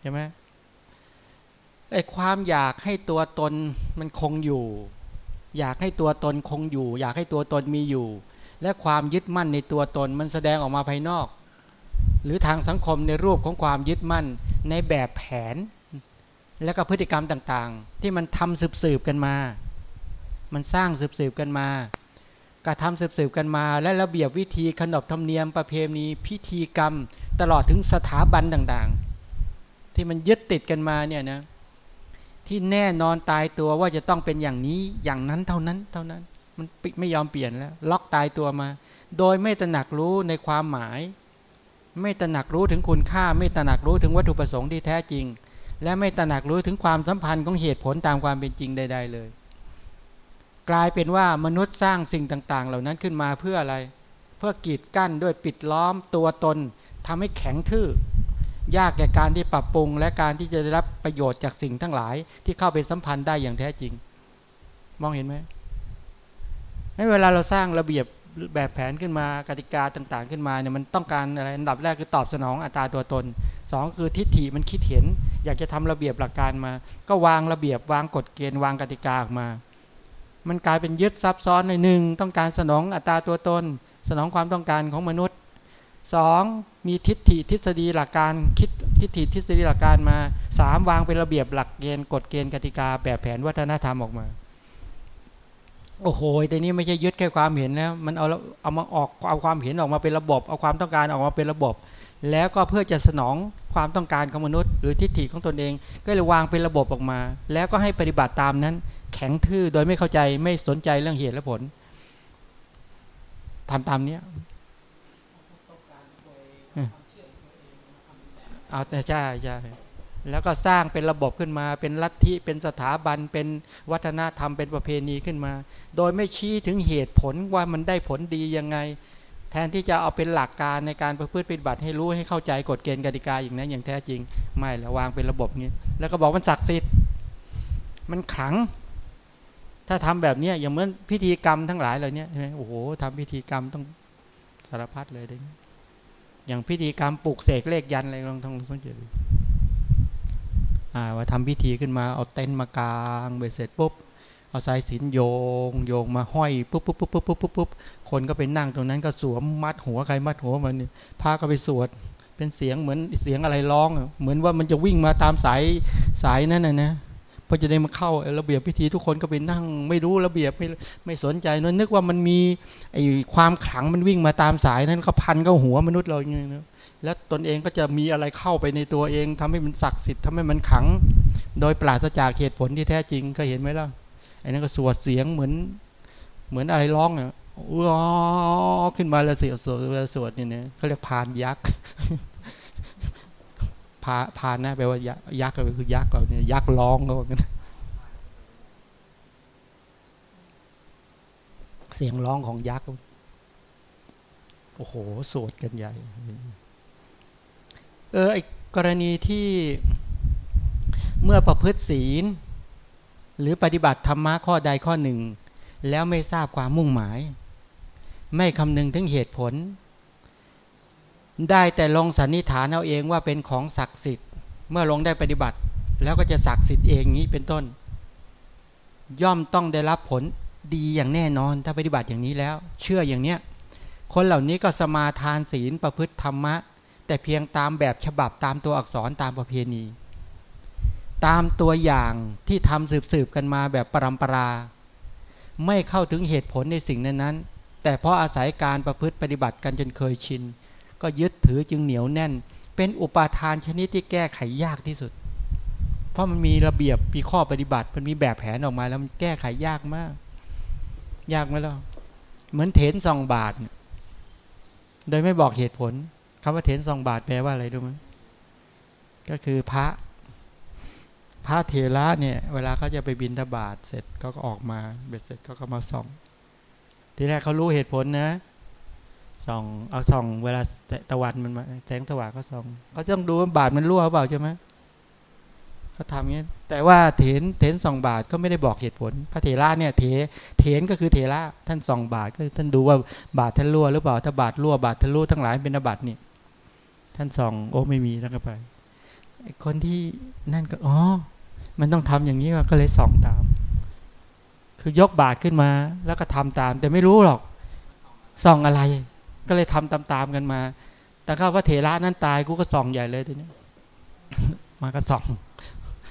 [SPEAKER 1] ใช่ไหมไอ้ความอยากให้ตัวตนมันคงอยู่ อยากให้ตัวตนคงอยู่ อยากให้ตัวตนมีอยู่ และความยึดมั่นในตัวตนมันแสดงออกมาภายนอก หรือทางสังคมในรูปของความยึดมั่นในแบบแผน และก็พฤติกรรมต่างๆ ที่มันทำสืบสืบกันมา มันสร้างสืบสืบกันมา กระทำสืบสืบกันมา และระเบียบวิธีขนบธรรมเนียมประเพณีพิธีกรรม ตลอดถึงสถาบันต่างๆ ที่มันยึดติดกันมาเนี่ยนะที่แน่นอนตายตัวว่าจะต้องเป็นอย่างนี้อย่างนั้นเท่านั้นเท่านั้น มันปิดไม่ยอมเปลี่ยนแล้ว ล็อกตายตัวมา โดยไม่ตระหนักรู้ในความหมาย ไม่ตระหนักรู้ถึงคุณค่า ไม่ตระหนักรู้ถึงวัตถุประสงค์ที่แท้จริง และไม่ตระหนักรู้ถึงความสัมพันธ์ของเหตุผลตามความเป็นจริงใด ๆ เลย กลายเป็นว่ามนุษย์สร้างสิ่งต่าง ๆ เหล่านั้นขึ้นมาเพื่ออะไร เพื่อกีดกั้นด้วยปิดล้อมตัวตนทำให้แข็งทื่อยากแก่การที่ปรับปรุง และการที่จะได้รับประโยชน์จากสิ่งทั้งหลาย ที่เข้าไปสัมพันธ์ได้อย่างแท้จริง มองเห็นไหมให้เวลาเราสร้างระเบียบแบบแผนขึ้นมากติกาต่างๆ ขึ้นมาเนี่ยมันต้องการอะไรอันดับแรกคือตอบสนองอัตราตัวตนสองคือทิฏฐิมันคิดเห็น อยากจะทำระเบียบหลักการมา ก็วางระเบียบวางกฎเกณฑ์วางกติกาออกมา มันกลายเป็นยึดซับซ้อนในหนึ่งต้องการสนองอัตราตัวตน สนองความต้องการของมนุษย์สองมีทิฏฐิทฤษฎีหลักการคิดทิฏฐิทฤษฎีหลักการมาสามวางเป็นระเบียบหลักเกณฑ์กฎเกณฑ์กติกาแบบแผนวัฒนธรรมออกมา โอ้โหแต่นี้ไม่ใช่ยึดแค่ความเห็นแล้วมันเอาเอามาออกเอาความเห็นออกมาเป็นระบบเอาความต้องการออกมาเป็นระบบ แล้วก็เพื่อจะสนองความต้องการของมนุษย์ หรือทิฏฐิของตนเอง ก็เลยวางเป็นระบบออกมา แล้วก็ให้ปฏิบัติตามนั้น แข็งทื่อโดยไม่เข้าใจไม่สนใจเรื่องเหตุและผลทำตามเนี้ยเอาแต่ใช่ใช่แล้วก็สร้างเป็นระบบขึ้นมา เป็นลัทธิเป็นสถาบันเป็นวัฒนธรรมเป็นประเพณีขึ้นมา โดยไม่ชี้ถึงเหตุผลว่ามันได้ผลดียังไง แทนที่จะเอาเป็นหลักการในการประพฤติปฏิบัติให้รู้ให้เข้าใจกฎเกณฑ์กติกาอย่างนั้นอย่างแท้จริง ไม่ละวางเป็นระบบนี้ แล้วก็บอกมันศักดิ์สิทธิ์ มันขลัง ถ้าทำแบบเนี้ยอย่างเหมือนพิธีกรรมทั้งหลายเหล่านี้ใช่ไหมโอ้โหทำพิธีกรรมต้องสารพัดเลยเด้อย่างพิธีกรรมปลูกเสกเลขยันอะไรลองทำสังเกตดูอ่าว่าทำพิธีขึ้นมาเอาเต็นท์มากางเบ็ดเสร็จปุ๊บเอาสายสินโยง โยงมาห้อยปุ๊บปุ๊บปุ๊บปุ๊บปุ๊บปุ๊บปุ๊บคนก็ไปนั่งตรงนั้นก็สวมมัดหัวใครมัดหัวมันพาก็ไปสวด เป็นเสียงเหมือนเสียงอะไรร้อง เหมือนว่ามันจะวิ่งมาตามสายสายนั่นน่ะนะ พอจะได้มาเข้าระเบียบพิธีทุกคนก็ไปนั่ง ไม่รู้ระเบียบไม่ไม่สนใจนนึกว่ามันมีไอ้ความขลังมันวิ่งมาตามสายนั้นก็พันเข้าหัวมนุษย์เราอย่างเงี้ยนะแล้วตนเองก็จะมีอะไรเข้าไปในตัวเองทำให้มันศักดิ์สิทธิ์ทำให้มันขลัง โดยปราศจากเหตุผลที่แท้จริงก็เห็นไหมล่ะไอ้นั่นก็สวดเสียงเหมือน เหมือนอะไรร้องอะอ้อขึ้นมาแล้วเสียสวดสวดเนี่ยเขาเรียกพานยักษ์าพานะแปลว่ายักษ์ยักษ์ก็คือยักษ์เราเนี่ยยักษ์ร้องเขาบอกกันเสียงร้องของยักษ์โอ้โหสวดกันใหญ่ เออไอกรณีที่เมื่อประพฤติศีล หรือปฏิบัติธรรมะข้อใดข้อหนึ่ง แล้วไม่ทราบความมุ่งหมาย ไม่คำนึงถึงเหตุผล ได้แต่ลงสันนิษฐานเอาเองว่าเป็นของศักดิ์สิทธิ์ เมื่อลงได้ปฏิบัติ แล้วก็จะศักดิ์สิทธิ์เองนี้เป็นต้น ย่อมต้องได้รับผลดีอย่างแน่นอนถ้าปฏิบัติอย่างนี้แล้ว เชื่ออย่างเนี้ยคนเหล่านี้ก็สมาทานศีลประพฤติธรรมะ แต่เพียงตามแบบฉบับตามตัวอักษรตามประเพณี ตามตัวอย่างที่ทำสืบสืบกันมาแบบปรำปรา ไม่เข้าถึงเหตุผลในสิ่งนั้นๆแต่เพราะอาศัยการประพฤติปฏิบัติกันจนเคยชิน ก็ยึดถือจึงเหนียวแน่น เป็นอุปาทานชนิดที่แก้ไขยากที่สุด เพราะมันมีระเบียบมีข้อปฏิบัติ มันมีแบบแผนออกมาแล้วมันแก้ไขยากมาก ยากไหมล่ะเหมือนเถนซองบาท โดยไม่บอกเหตุผลคำว่าเถนซองบาทแปลว่าอะไรรู้ไหมก็คือพระ พระเถระเนี่ย เวลาเขาจะไปบินทบาทเสร็จเขาก็ออกมาเบ็ดเสร็จเขาก็มาส่อง ทีแรกเขารู้เหตุผลนะ ส่องเอาส่อง เวลาตะวันมันมาแสงสว่างก็ส่องเขาต้องดูว่าบาทมันรั่วหรือเปล่าใช่ไหมเขาทำอย่างนี้แต่ว่าเถนเถนส่องบาทก็ไม่ได้บอกเหตุผล พระเถระเนี่ยเถเถนก็คือเถระท่านส่องบาทก็ท่านดูว่าบาทท่านรั่วหรือเปล่าถ้าบาทรั่วบาทท่านรั่วทั้งหลายเป็นอบาทนี่ท่านส่อง โอ้ไม่มีแล้วก็ไปคนที่นั่นก็อ๋อมันต้องทำอย่างนี้ก็เลยส่องตาม คือยกบาทขึ้นมาแล้วก็ทำตาม แต่ไม่รู้หรอกส่องอะไร ก็เลยทำตามๆกันมา แต่ก็ว่าเถระนั้นตายกูก็ส่องใหญ่เลยทีนี้มาก็ส่อง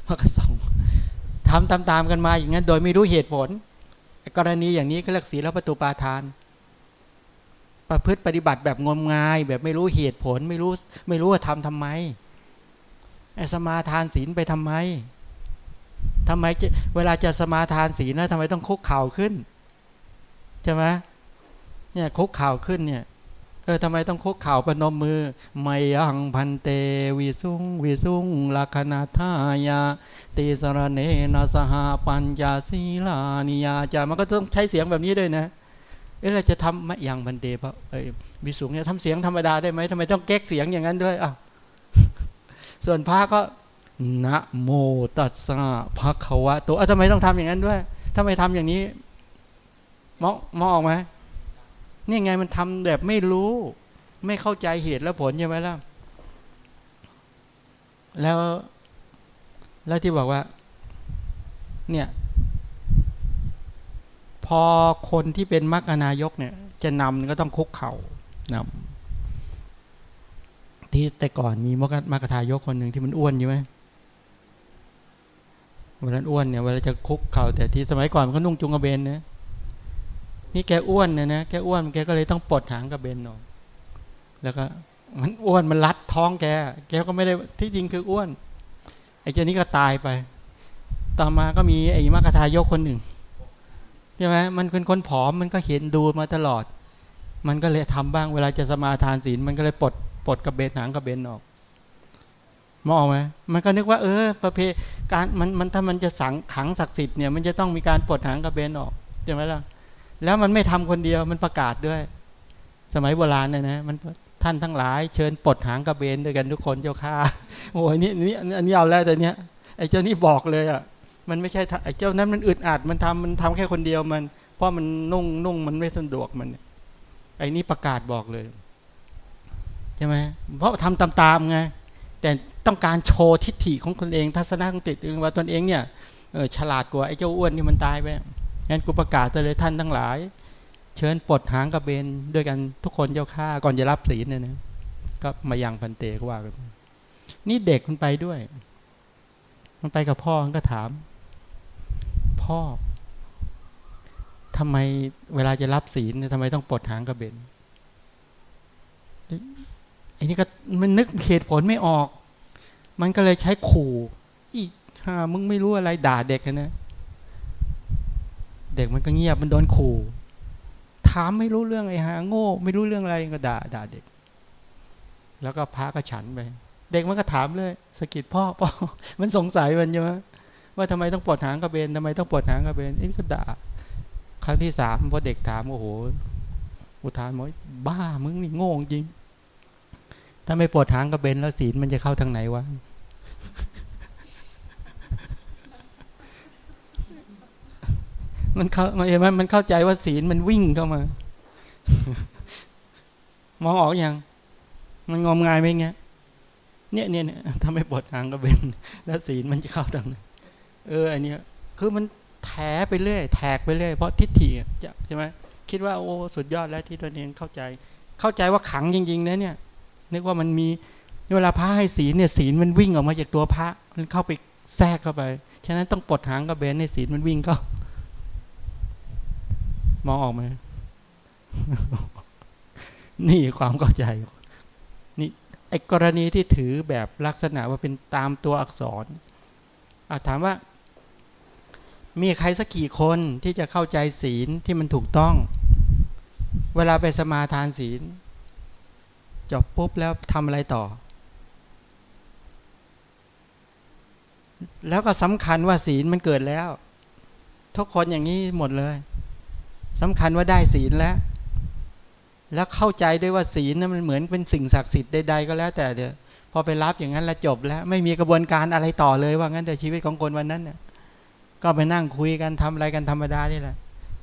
[SPEAKER 1] มันก็ส่องทำตามๆกันมาอย่างนั้น โดยไม่รู้เหตุผล กรณีอย่างนี้ก็เรียกศีลประตูปาทาน ประพฤติปฏิบัติแบบงมงาย แบบไม่รู้เหตุผล ไม่รู้ไม่รู้ว่าทำทำไมไอ้สมาทานศีลไปทำไมทำไมเวลาจะสมาทานศีลนะทำไมต้องคุกเข่าขึ้นใช่ไหมเนี่ยคุกเข่าขึ้นเนี่ย เออทำไมต้องคุกเข่าปนมมือ ไม่ยังพันเตวิสุงวิสุงลักนาทายาติสรเนนสหปัญญาศีลานิยาจามันก็ต้องใช้เสียงแบบนี้ด้วยนะเอ๊ะเราจะทำไม่ยังพันเตปะเอ้วิสุงเนี่ยทำเสียงธรรมดาได้ไหมทำไมต้องแก๊กเสียงอย่างนั้นด้วยอะส่วนพระก็นะโมตัสสะภะคะวะตัวทำไมต้องทำอย่างนั้นด้วยทำไมทำอย่างนี้มองมองออกไหม นี่ไงมันทำแบบไม่รู้ ไม่เข้าใจเหตุและผลใช่ไหมล่ะแล้วแล้วที่บอกว่า เนี่ย พอคนที่เป็นมรรคนายกเนี่ย จะนำก็ต้องคุกเข่านำที่แต่ก่อนมีมรรคมรรคทายกคนหนึ่งที่มันอ้วนอยู่ไหมวันนั้นอ้วนเนี่ยเวลาจะคุกเข่าแต่ที่สมัยก่อนมันก็นุ่งจุงกระเบนเนี่ย นี่แกอ้วนเนี่ยนะแกอ้วนแกก็เลยต้องปลดหางกระเบนออกแล้วก็มันอ้วนมันรัดท้องแก แกก็ไม่ได้ที่จริงคืออ้วน ไอ้เจ้านี้ก็ตายไป ต่อมาก็มีไอ้มรรคทายกคนหนึ่งใช่ไหมมันเป็นคนผอมมันก็เห็นดูมาตลอด มันก็เลยทำบ้างเวลาจะสมาทานศีลมันก็เลยปลดปลดกระเบนหางกระเบนออกมองไหมมันก็นึกว่า เออ ประเพการมันมันถ้ามันจะสังขังศักดิ์สิทธิ์เนี่ยมันจะต้องมีการปลดหางกระเบนออกใช่ไหมล่ะ แล้วมันไม่ทำคนเดียวมันประกาศด้วย สมัยโบราณเนี่ยนะมันท่านทั้งหลายเชิญปลดหางกระเบนด้วยกันทุกคนเจ้าข้าโอ้ยนี่นี่อันนี้เอาแล้วแต่เนี้ยไอ้เจ้านี่บอกเลยอะมันไม่ใช่ไอ้เจ้านั้นมันอึดอัดมันทำมันทำแค่คนเดียวมัน เพราะมันนุ่งนุ่งมันไม่สะดวกมัน ไอ้นี่ประกาศบอกเลยใช่ไหมเพราะทำตามๆไงแต่ต้องการโชว์ทิฏฐิของตนเอง ทัศนคติว่าตนเองเนี่ยเออฉลาดกว่าไอ้เจ้าอ้วนที่มันตายไป งั้นกูประกาศเลยท่านทั้งหลาย เชิญปลดหางกระเบนด้วยกันทุกคนเจ้าข้าก่อนจะรับศีลเนี่ยนะก็มายังพันเตก็ว่ากันนี่เด็กมันไปด้วย มันไปกับพ่อมันก็ถาม พ่อทำไมเวลาจะรับศีลเนี่ยทำไมต้องปลดหางกระเบนไอ้นี่ก็มันนึกเหตุผลไม่ออก มันก็เลยใช้ขู่อีฮ่ามึงไม่รู้อะไรด่าเด็กนะ เด็กมันก็เงียบมันโดนขู่ถามไม่รู้เรื่องไอ้หาโง่ ไม่รู้เรื่องอะไรก็ด่าด่าเด็ก แล้วก็พระก็ฉันไปเด็กมันก็ถามเลยสกิดพ่อพ่อมันสงสัยมันใช่ไหมว่าทำไมต้องปลดหางกระเบนทำไมต้องปลดหางกระเบนไอ้ก็ด่าครั้งที่สามพอเด็กถามโอ้โหอุทานบอกบ้ามึงนี่โง่จริง ถ้าไม่ปลดหางกระเบนแล้วศีลมันจะเข้าทางไหนวะ มันเข้าเห็นไหมมันเข้าใจว่าศีลมันวิ่งเข้ามา มองออกอยัง มันงอมงายไหมเงี้ยเนี่ยเนี่ยเนี่ยถ้าไม่ปลดหางกระเบนแล้วศีลมันจะเข้าทางไหนเอออันเนี้ยคือมันแถไปเรื่อยแทกไปเรื่อยเพราะทิฏฐิใช่ไหมคิดว่าโอ้สุดยอดแล้วที่ตัวเองเข้าใจ เข้าใจว่าขังจริงๆนะเนี่ยนึกว่ามันมีเวลาพระให้ศีลเนี่ยศีลมันวิ่งออกมาจากตัวพระมันเข้าไปแทรกเข้าไป ฉะนั้นต้องปลดหางกระเบนในศีลมันวิ่งเข้า มองออกไหมนี่ความเข้าใจ นี่ไอ้กรณีที่ถือแบบลักษณะว่าเป็นตามตัวอักษรอาถามว่า มีใครสักกี่คนที่จะเข้าใจศีลที่มันถูกต้อง เวลาไปสมาทานศีลจบปุ๊บแล้วทำอะไรต่อ แล้วก็สำคัญว่าศีลมันเกิดแล้ว ทุกคนอย่างนี้หมดเลย สำคัญว่าได้ศีลแล้ว แล้วเข้าใจด้วยว่าศีลนั้นมันเหมือนเป็นสิ่งศักดิ์สิทธิ์ใดๆก็แล้ว แต่เดี๋ยวพอไปรับอย่างนั้นแล้วจบแล้ว ไม่มีกระบวนการอะไรต่อเลยว่างั้นแต่ชีวิตของคนวันนั้นเนี่ยก็ไปนั่งคุยกันทำอะไรกันธรรมดานี่แหละ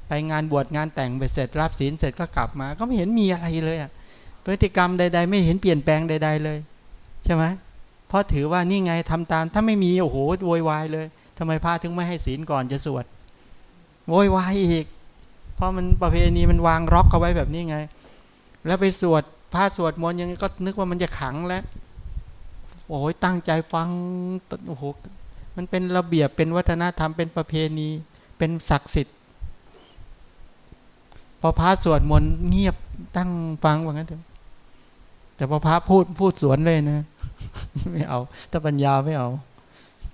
[SPEAKER 1] ไปงานบวชงานแต่งไปเสร็จรับศีลเสร็จก็กลับมา ก็ไม่เห็นมีอะไรเลยอะพฤติกรรมใด ๆ ไม่เห็นเปลี่ยนแปลงใด ๆ เลยใช่ไหมเพราะถือว่านี่ไงทำตาม ถ้าไม่มีโอ้โหโวยวายเลยทำไมพระถึงไม่ให้ศีลก่อนจะสวดโวยวายอีก เพราะมันประเพณีมันวางร็อกเอาไว้แบบนี้ไง แล้วไปสวดพระสวดมนต์ยังก็นึกว่ามันจะขังแล้วโอ้ยตั้งใจฟังโอ้โหมันเป็นระเบียบเป็นวัฒนธรรมเป็นประเพณี เป็นศักดิ์สิทธิ์ พอพระสวดมนต์เงียบตั้งฟังว่างั้นเถอะแต่พอพระพูดพูดสวนเลยนะ ไม่เอา ถ้าปัญญาไม่เอา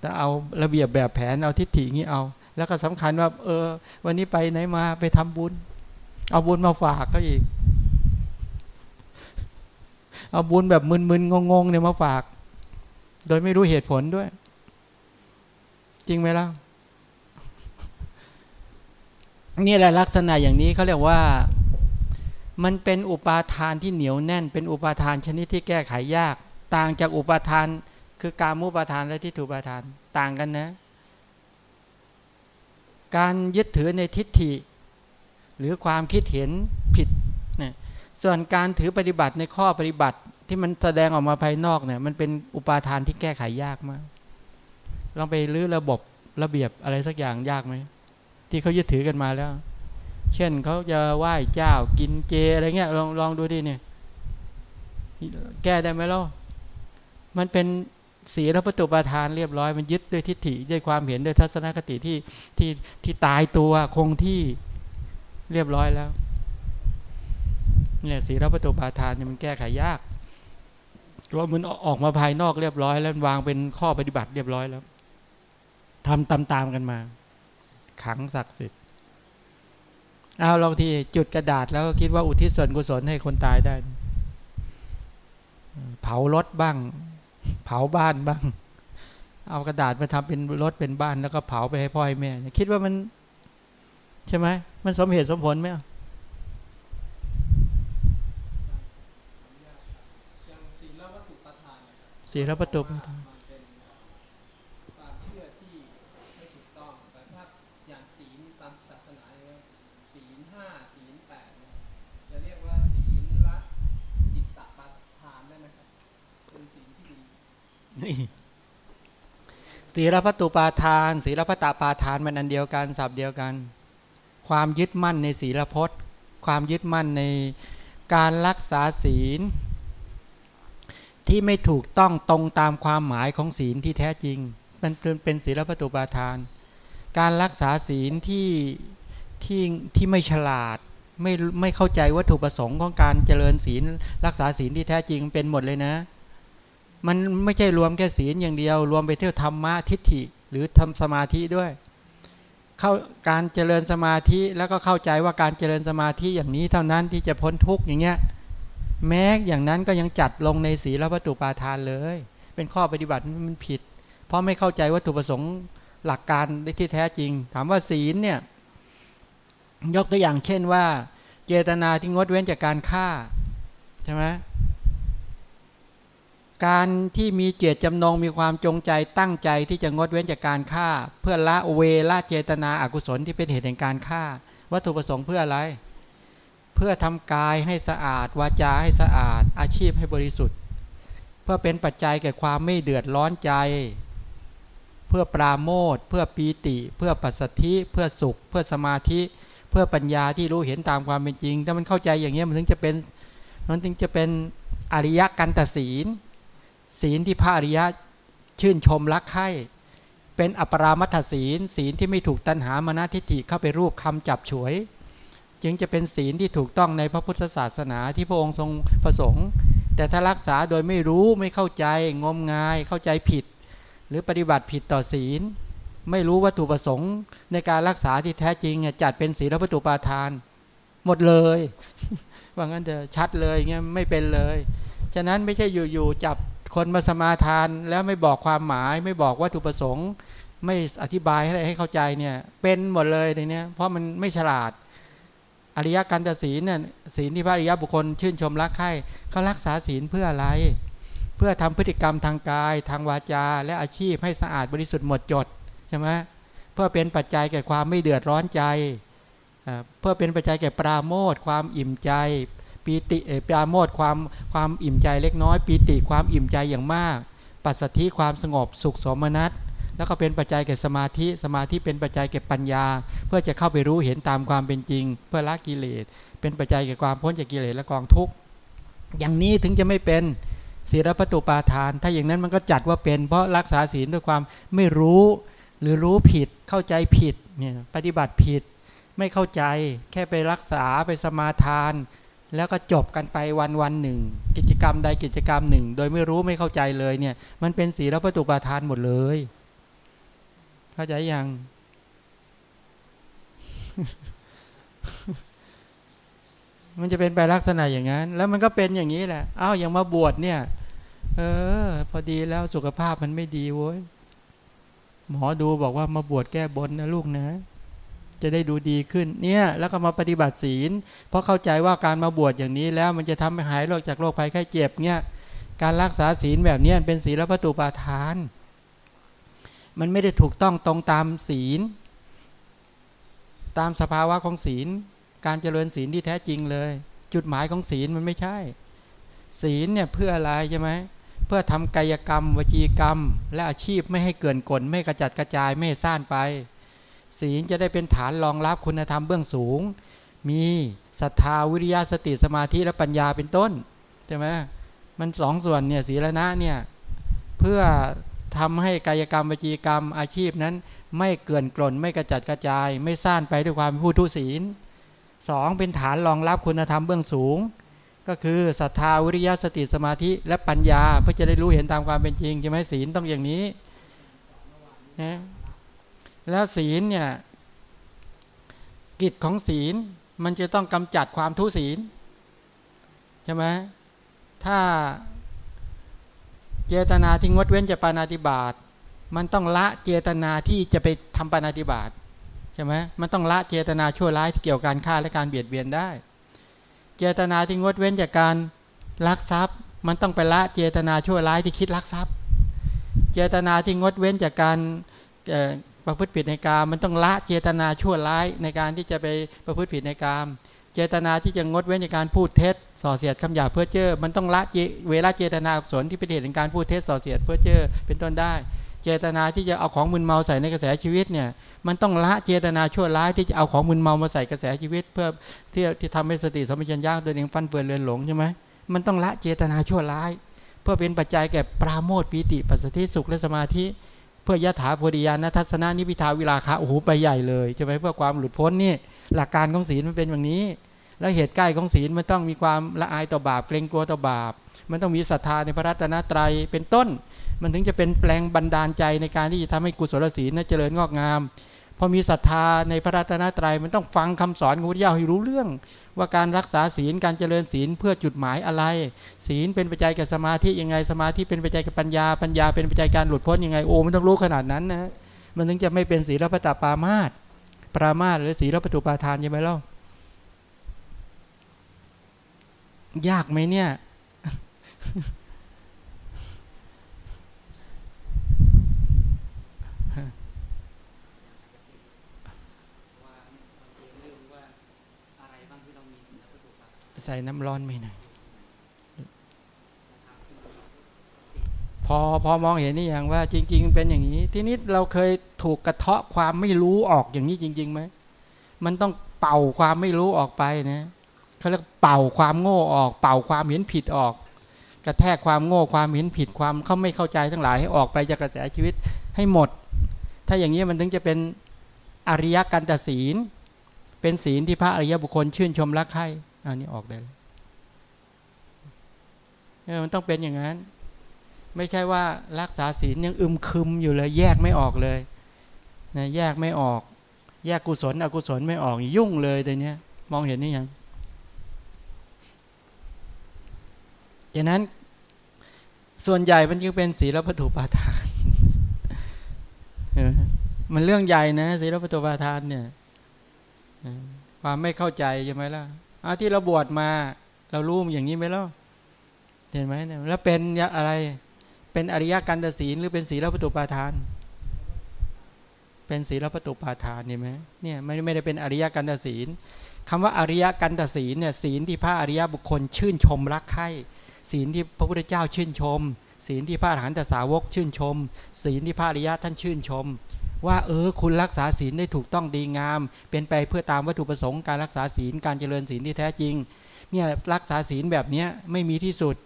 [SPEAKER 1] แต่เอาระเบียบแบบแผนเอาทิฏฐิงี้เอา แล้วก็สำคัญว่า เออ วันนี้ไปไหนมาไปทำบุญ เอาบุญมาฝากก็อีก เอาบุญแบบมึนๆงงๆเนี่ยมาฝาก โดยไม่รู้เหตุผลด้วย จริงไหมล่ะนี่แหละลักษณะอย่างนี้เขาเรียกว่า มันเป็นอุปาทานที่เหนียวแน่น เป็นอุปาทานชนิดที่แก้ไขยาก ต่างจากอุปาทาน คือการมุปาทานและที่ถูปาทาน ต่างกันนะ การยึดถือในทิฏฐิ หรือความคิดเห็นผิดนี่ยส่วนการถือปฏิบัติในข้อปฏิบัติที่มันแสดงออกมาภายนอกเนี่ยมันเป็นอุปาทานที่แก้ไขยากมากลองไปรื้อระบบระเบียบอะไรสักอย่างยากไหมที่เขายึดถือกันมาแล้ว เช่นเขาจะไหว้เจ้ากินเจอะไรเงี้ยลองลองดูดิเนี่ยแก้ได้ไหมล่ะมันเป็น ศีลประตูปาทานเรียบร้อยมันยึดด้วยทิฏฐิด้วยความเห็นด้วยทัศนคติที่ที่ที่ตายตัวคงที่เรียบร้อยแล้วเนี่ยศีลประตูปาทานเนี่ยมันแก้ไขยากเพราะมันออกมาภายนอกเรียบร้อย แล้ววางเป็นข้อปฏิบัติเรียบร้อยแล้วทำตามๆกันมา ขังศักดิ์สิทธิ์เอาลองทีจุดกระดาษแล้วก็คิดว่าอุทิศส่วนกุศลให้คนตายได้ เผารถบ้าง เผาบ้านบ้าง เอากระดาษมาทำเป็นรถเป็นบ้านแล้วก็เผาไปให้พ่อให้แม่ คิดว่ามัน ใช่ไหม มันสมเหตุสมผลไหมศีลประตูป
[SPEAKER 2] ระทาน ศีล
[SPEAKER 1] ประตูปาทาน ศีลพตาปาทานมันอันเดียวกันศัพท์เดียวกัน ความยึดมั่นในศีลพจน์ ความยึดมั่นในการรักษาศีล ที่ไม่ถูกต้องตรงตามความหมายของศีลที่แท้จริง มันเป็นศีลประตูปาทาน การรักษาศีลที่ที่ที่ไม่ฉลาดไม่ไม่เข้าใจวัตถุประสงค์ของการเจริญศีลรักษาศีลที่แท้จริงเป็นหมดเลยนะ มันไม่ใช่รวมแค่ศีลอย่างเดียว รวมไปเที่ยวธรรมะทิฏฐิหรือทำสมาธิด้วยเข้าการเจริญสมาธิแล้วก็เข้าใจว่าการเจริญสมาธิอย่างนี้เท่านั้นที่จะพ้นทุกข์อย่างเงี้ยแม้อย่างนั้นก็ยังจัดลงในศีลวัตถุปาทานเลย เป็นข้อปฏิบัติมันผิด เพราะไม่เข้าใจวัตถุประสงค์หลักการที่แท้จริง ถามว่าศีลเนี่ยยกตัวอย่างเช่นว่า เจตนาที่งดเว้นจากการฆ่าใช่ไหม การที่มีเจตจำนงมีความจงใจตั้งใจที่จะงดเว้นจากการฆ่า เพื่อละเวละเจตนาอากุศลที่เป็นเหตุแห่งการฆ่า วัตถุประสงค์เพื่ออะไร เพื่อทำกายให้สะอาด วาจาให้สะอาด อาชีพให้บริสุทธิ์ เพื่อเป็นปัจจัยแก่ความไม่เดือดร้อนใจ เพื่อปราโมทเพื่อปีติ เพื่อปัสสธิเพื่อสุข เพื่อสมาธิ เพื่อปัญญาที่รู้เห็นตามความเป็นจริง ถ้ามันเข้าใจอย่างนี้มันถึงจะเป็นมันถึงจะเป็นอริยกันตศีล ศีลที่พระอริยะชื่นชมรักใคร่เป็นอัปรามัตถศีล ศีลที่ไม่ถูกตัณหามานะทิฏฐิเข้าไปรูปคำจับฉวย จึงจะเป็นศีลที่ถูกต้องในพระพุทธศาสนาที่พระองค์ทรงประสงค์ แต่ถ้ารักษาโดยไม่รู้ไม่เข้าใจงมงายเข้าใจผิด หรือปฏิบัติผิดต่อศีล ไม่รู้วัตถุประสงค์ในการรักษาที่แท้จริงจัดเป็นศีลวัตถุปาทาน หมดเลยว่างั้นเถอะชัดเลยเงี้ยไม่เป็นเลย ฉะนั้นไม่ใช่อยู่ๆจับ คนมาสมาทานแล้วไม่บอกความหมาย ไม่บอกวัตถุประสงค์ ไม่อธิบายให้ให้เข้าใจเนี่ย เป็นหมดเลยในนี้เพราะมันไม่ฉลาด อริยกันตศีลเนี่ยศีลที่พระอริยบุคคลชื่นชมรักใคร่เขารักษาศีลเพื่ออะไร เพื่อทำพฤติกรรมทางกาย ทางวาจา และอาชีพให้สะอาดบริสุทธิ์หมดจดใช่ไหมเพื่อเป็นปัจจัยแก่ความไม่เดือดร้อนใจเพื่อเป็นปัจจัยแก่ปราโมทความอิ่มใจ ปีติปราโมทความความอิ่มใจเล็กน้อย ปีติความอิ่มใจอย่างมาก ปัสสธิความสงบสุขสมนัตแล้วก็เป็นปัจจัยแก่สมาธิ สมาธิเป็นปัจจัยแก่ปัญญา เพื่อจะเข้าไปรู้เห็นตามความเป็นจริง เพื่อละกิเลส เป็นปัจจัยแก่ความพ้นจากกิเลสและกองทุกข์อย่างนี้ถึงจะไม่เป็นศีลปตุปาทาน ถ้าอย่างนั้นมันก็จัดว่าเป็น เพราะรักษาศีลด้วยความไม่รู้หรือรู้ผิดเข้าใจผิดเนี่ยปฏิบัติผิดไม่เข้าใจแค่ไปรักษาไปสมาทาน แล้วก็จบกันไปวันวันหนึ่ง กิจกรรมใดกิจกรรมหนึ่ง โดยไม่รู้ไม่เข้าใจเลยเนี่ย มันเป็นศีลปตุปาทานหมดเลย เข้าใจยัง มันจะเป็นไปลักษณะอย่างนั้น แล้วมันก็เป็นอย่างนี้แหละอ้าวอย่างมาบวชเนี่ย เออ พอดีแล้วสุขภาพมันไม่ดีโว้ยหมอดูบอกว่ามาบวชแก้บนนะลูกนะ จะได้ดูดีขึ้นเนี่ยแล้วก็มาปฏิบัติศีล เพราะเข้าใจว่าการมาบวชอย่างนี้แล้วมันจะทำให้หายโรคจากโรคภัยไข้เจ็บเนี่ยการรักษาศีลแบบนี้เป็นศีลประตูปาทาน มันไม่ได้ถูกต้องตรงตามศีล ตามสภาวะของศีล การเจริญศีลที่แท้จริงเลย จุดหมายของศีลมันไม่ใช่ ศีลเนี่ยเพื่ออะไรใช่ไหมเพื่อทำกายกรรม วจีกรรม และอาชีพไม่ให้เกินกลไม่กระจัดกระจายไม่ให้ซ่านไป ศีลจะได้เป็นฐานรองรับคุณธรรมเบื้องสูง มีศรัทธาวิริยะสติสมาธิและปัญญาเป็นต้นใช่ไหมมันสองส่วนเนี่ยศีลนะเนี่ยเพื่อทำให้กายกรรมวจีกรรมอาชีพนั้น ไม่เกินกลนไม่กระจัดกระจาย ไม่ซ่านไปด้วยความผู้ทุศีลสองเป็นฐานรองรับคุณธรรมเบื้องสูง ก็คือศรัทธาวิริยะสติสมาธิและปัญญา เพื่อจะได้รู้เห็นตามความเป็นจริงใช่ไหมศีลต้องอย่างนี้นะ แล้วศีลเนี่ยกิจของศีลมันจะต้องกำจัดความทุศีลใช่ไหมถ้าเจตนาที่งดเว้นจากปานาติบาตมันต้องละเจตนาที่จะไปทำปานาติบาตใช่ไหมมันต้องละเจตนาชั่วร้ายที่เกี่ยวกับการฆ่าและการเบียดเบียนได้ เจตนาที่งดเว้นจากการลักทรัพย์ มันต้องไปละเจตนาชั่วร้ายที่คิดลักทรัพย์ เจตนาที่งดเว้นจากการ ประพฤติผิดในกามมันต้องละเจตนาชั่วร้ายในการที่จะไปประพฤติผิดในกาม เจตนาที่จะงดเว้นจากการพูดเท็จส่อเสียดคำหยาเพื่อเจ้อมันต้องละเวลาเจตนากุศลที่เป็นเหตุในการพูดเท็จส่อเสียดเพื่อเจ้อเป็นต้นได้ เจตนาที่จะเอาของมึนเมาใส่ในกระแสชีวิตเนี่ยมันต้องละเจตนาชั่วร้ายที่จะเอาของมึนเมามาใส่กระแสชีวิต เพื่อที่ที่ทำให้สติสมปชัญญะตัวเองฟันเฟือนเรือนหลงใช่ไหมมันต้องละเจตนาชั่วร้าย เพื่อเป็นปัจจัยแก่ปราโมทย์ปีติปัสสติสุขและสมาธิ เพื่อยถาโพธิญาณทัศนะนิพิทาวิราคะโอ้โหไปใหญ่เลยใช่ไหมเพื่อความหลุดพ้นนี่หลักการของศีลมันเป็นอย่างนี้ แล้วเหตุใกล้ของศีลมันต้องมีความละอายต่อบาปเกรงกลัวต่อบาป มันต้องมีศรัทธาในพระรัตนตรัยเป็นต้น มันถึงจะเป็นแปลงบันดาลใจในการที่จะทำให้กุศลศีลนั้นเจริญงอกงามพอมีศรัทธาในพระรัตนตรัยมันต้องฟังคำสอนของพระพุทธเจ้าให้รู้เรื่อง ว่าการรักษาศีลการเจริญศีลเพื่อจุดหมายอะไร ศีลเป็นปัจจัยกับสมาธิยังไงสมาธิเป็นปัจจัยกับปัญญา ปัญญาเป็นปัจจัยการหลุดพ้นยังไงโอ้มันต้องรู้ขนาดนั้นนะมันถึงจะไม่เป็นศีลปตปามาตปรามาตหรือศีลปตุปาทานใช่ไหมเล่ายากไหมเนี่ย
[SPEAKER 3] ว่าบางทีไม่รู้ว่าอะไรบ้างที่เรามีสิ่งที่ถูกปะ
[SPEAKER 1] ใส่น้ำร้อนไหมหน่อย
[SPEAKER 3] นะ
[SPEAKER 1] พอพอมองเห็นนี่อย่างว่า จริง ๆ เป็นอย่างนี้ ทีนี้เราเคยถูกกระเทาะความไม่รู้ออกอย่างนี้จริงๆไหมมันต้องเป่าความไม่รู้ออกไปนะเขาเรียกเป่าความโง่ออก เป่าความเห็นผิดออก กระแทกความโง่ความเห็นผิดความเขาไม่เข้าใจทั้งหลายให้ออกไปจากกระแสชีวิตให้หมด ถ้าอย่างนี้มันถึงจะเป็นอริยกันตศีล เป็นศีลที่พระอริยบุคคลชื่นชมรักใคร่ อันนี้ออกได้เลยมันต้องเป็นอย่างนั้น ไม่ใช่ว่ารักษาศีลยังอึมครึมอยู่เลย แยกไม่ออกเลยนะแยกไม่ออก แยกกุศล อกุศลไม่ออกยุ่งเลยแต่เนี้ย มองเห็นนี่ยังดังนั้น ส่วนใหญ่มันยังเป็นศีลปฐุปาทานมันเรื่องใหญ่นะศีลปฐุปาทานเนี่ยความไม่เข้าใจใช่ไหมล่ะ อาที่เราบวชมา เรารู้อย่างนี้ไหมล่ะเห็นไหมแล้วเป็นอะไร เป็นอริยกันตศีลหรือเป็นศีลปฐุปาทาน เป็นศีลปฐุปาทานเห็นไหมเนี่ยไม่ไม่ได้เป็นอริยกันตศีลคำว่าอริยกันตศีลเนี่ยศีลที่พระอริยบุคคลชื่นชมรักใคร่ศีลที่พระพุทธเจ้าชื่นชม ศีลที่พระอรหันตสาวกชื่นชม ศีลที่พระอริยะท่านชื่นชม ว่าเออคุณรักษาศีลได้ถูกต้องดีงาม เป็นไปเพื่อตามวัตถุประสงค์การรักษาศีลการเจริญศีลที่แท้จริงเนี่ยรักษาศีลแบบนี้ไม่มีที่สุด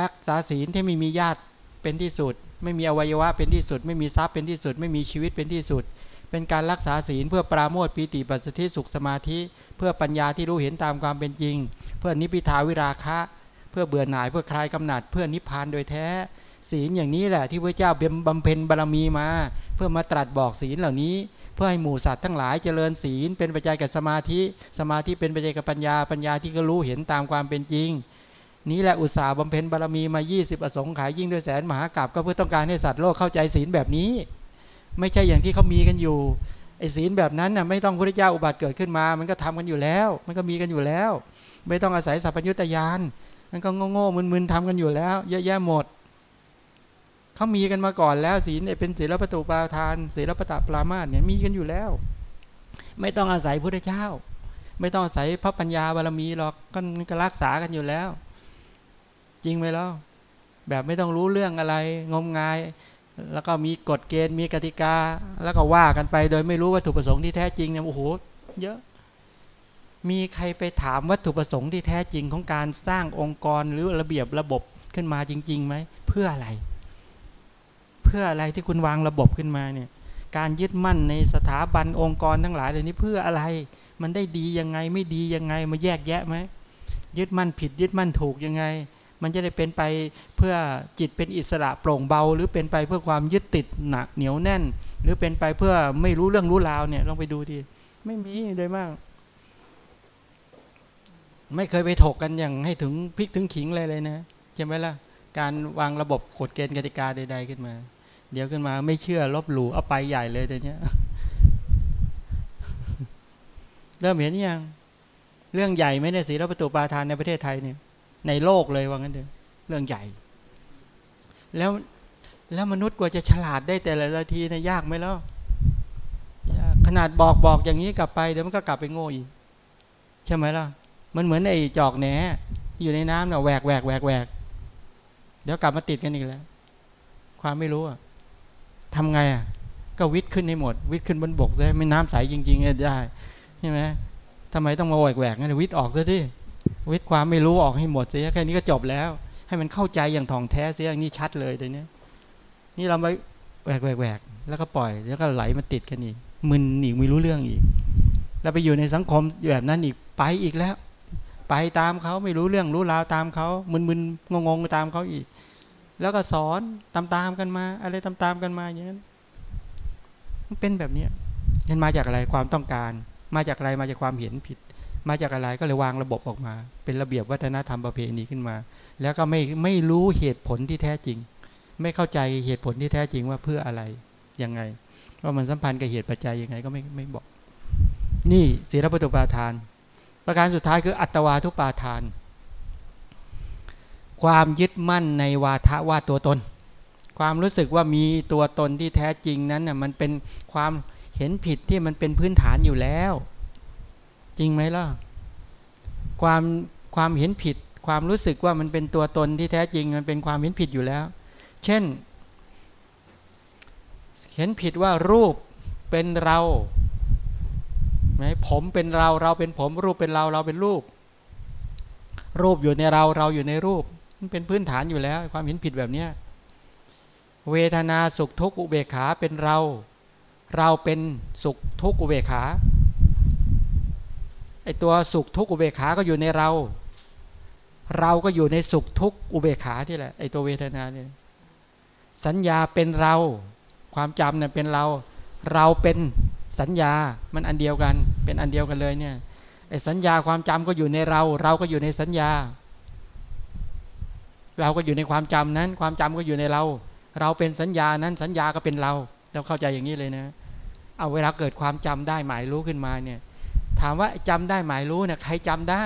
[SPEAKER 1] รักษาศีลที่ไม่มีญาติเป็นที่สุด ไม่มีอวัยวะเป็นที่สุด ไม่มีทรัพย์เป็นที่สุด ไม่มีชีวิตเป็นที่สุด เป็นการรักษาศีลเพื่อปราโมทย์ปีติปัสสติสุขสมาธิ เพื่อปัญญาที่รู้เห็นตามความเป็นจริง เพื่อนิพพิทาวิราคะ เพื่อเบื่อหน่ายเพื่อคลายกำหนัด เพื่อนิพพานโดยแท้ ศีลอย่างนี้แหละที่พระเจ้าบำเพ็ญบารมีมา เพื่อมาตรัสบอกศีลเหล่านี้ เพื่อให้หมู่สัตว์ทั้งหลายเจริญศีล เป็นปัจจัยแก่สมาธิ สมาธิเป็นปัจจัยแก่ปัญญาปัญญาที่ก็รู้เห็นตามความเป็นจริง นี้แหละอุตสาห์บำเพ็ญบารมีมา 20 อสงไขยยิ่งด้วยแสนมหากราบก็เพื่อต้องการให้สัตว์โลกเข้าใจศีลแบบนี้ ไม่ใช่อย่างที่เขามีกันอยู่ไอ้ศีลแบบนั้นน่ะไม่ต้องพระเจ้าอุบัติเกิดขึ้นมา มันก็ทำกันอยู่แล้ว มันก็มีกันอยู่แล้ว ไม่ต้องอาศัยสัพพยุตยานมันก็โง่ๆมึนๆทำกันอยู่แล้ว เยอะแยะหมด เขามีกันมาก่อนแล้วศีลเนี่ยเป็นศีลประตูปาทานศีลปตะปรามาสเนี่ยมีกันอยู่แล้ว ไม่ต้องอาศัยพระเจ้า ไม่ต้องอาศัยพระปัญญาบารมีหรอกก็กรักษากันอยู่แล้ว จริงไหมล่ะแบบไม่ต้องรู้เรื่องอะไรงมงาย แล้วก็มีกฎเกณฑ์มีกติกา แล้วก็ว่ากันไป โดยไม่รู้วัตถุประสงค์ที่แท้จริงเนี่ยโอ้โหเยอะมีใครไปถามวัตถุประสงค์ที่แท้จริงของการสร้างองค์กรหรือระเบียบระบบขึ้นมาจริงๆไหมเพื่ออะไร พื่ออะไรที่คุณวางระบบขึ้นมาเนี่ยการยึดมั่นในสถาบันองค์กรทั้งหลายเหล่านี้เพื่ออะไร มันได้ดียังไงไม่ดียังไงมาแยกแยะไหมยึดมั่นผิดยึดมั่นถูกยังไง มันจะได้เป็นไปเพื่อจิตเป็นอิสระโปร่งเบา หรือเป็นไปเพื่อความยึดติดหนักเหนียวแน่น หรือเป็นไปเพื่อไม่รู้เรื่องรู้ราวเนี่ยลองไปดูทีไม่มีเลยมาก ไม่เคยไปถกกันอย่างให้ถึงพริกถึงขิงเลยเลยนะใช่ไหมล่ะการวางระบบกฎเกณฑ์กติกาใด ๆขึ้นมา เดี๋ยวขึ้นมาไม่เชื่อลบหลู่เอาไปใหญ่เลยเดี๋ยวนี้เริ่มเห็นยัง เรื่องใหญ่ไหมเนี่ยศีลประตูปาทานในประเทศไทยเนี่ย ในโลกเลยว่างั้นเถอะเรื่องใหญ่ แล้วแล้วมนุษย์กว่าจะฉลาดได้แต่ละทีเนะยากไหมแล้วขนาดบอกบอกอย่างนี้กลับไปเดี๋ยวมันก็กลับไปโง่อีกใช่ไหมล่ะ มันเหมือนไอ้จอกแหนอยู่ในน้ำเน่ะแหวกแหวกแหวกแหวกเดี๋ยวกลับมาติดกันอีกแล้ว ความไม่รู้อะ ทำไงอะก็วิทย์ขึ้นให้หมด วิทย์ขึ้นบนบกได้ไม่น้ำใสจริงๆได้ใช่ไหมทำไมต้องมาแหวกแหวกงั้นวิทย์ออกซะที่วิทย์ความไม่รู้ออกให้หมดเสียแค่นี้ก็จบแล้ว ให้มันเข้าใจอย่างถ่องแท้เสียอย่างนี้ชัดเลยเดี๋ยวนี้นี่เราไปแหวกแหวกแหวกแล้วก็ปล่อยแล้วก็ไหลมาติดกันอีกมึนอีกไม่รู้เรื่องอีก แล้วไปอยู่ในสังคมแบบนั้นอีกไปอีกแล้ว ไปตามเขาไม่รู้เรื่องรู้ราวตามเขามึนๆงงๆตามเขาอีก แล้วก็สอนตามๆกันมา อะไรตามๆกันมาอย่างนั้นมันเป็นแบบเนี้ยมันมาจากอะไรความต้องการ มาจากอะไรมาจากความเห็นผิด มาจากอะไรก็เลยวางระบบออกมา เป็นระเบียบวัฒนธรรมประเพณีขึ้นมา แล้วก็ไม่ไม่รู้เหตุผลที่แท้จริง ไม่เข้าใจเหตุผลที่แท้จริงว่าเพื่ออะไรยังไงว่ามันสัมพันธ์กับเหตุปัจจัยยังไงก็ไม่ไม่บอก นี่ศีลปฏิปาทาน ประการสุดท้ายคืออัตวาทุปาทาน ความยึดมั่นในวาทะว่าตัวตน ความรู้สึกว่ามีตัวตนที่แท้จริงนั้นน่ะมันเป็นความเห็นผิดที่มันเป็นพื้นฐานอยู่แล้ว จริงไหมล่ะความความเห็นผิด ความรู้สึกว่ามันเป็นตัวตนที่แท้จริง มันเป็นความเห็นผิดอยู่แล้ว เช่น เห็นผิดว่ารูปเป็นเราไหมผมเป็นเราเราเป็นผมรูปเป็นเราเราเป็นรูป รูปอยู่ในเราเราอยู่ในรูป มันเป็นพื้นฐานอยู่แล้ว ความเห็นผิดแบบเนี้ยเวทนาสุขทุกข์อุเบกขาเป็นเรา เราเป็นสุขทุกข์อุเบกขาไอตัวสุขทุกข์อุเบกขาก็อยู่ในเรา เราก็อยู่ในสุขทุกข์อุเบกขาที่แหละไอตัวเวทนาเนี่ยสัญญาเป็นเรา ความจำเนี่ยเป็นเรา เราเป็นสัญญามันอันเดียวกัน เป็นอันเดียวกันเลยเนี่ยไอสัญญาความจำก็อยู่ในเรา เราก็อยู่ในสัญญา เราก็อยู่ในความจำนั้น ความจำก็อยู่ในเรา เราเป็นสัญญานั้นสัญญาก็เป็นเรา เราเข้าใจอย่างนี้เลยนะ เอาเวลาเกิดความจำได้หมายรู้ขึ้นมาเนี่ย ถามว่าจำได้หมายรู้เนี่ยใครจำได้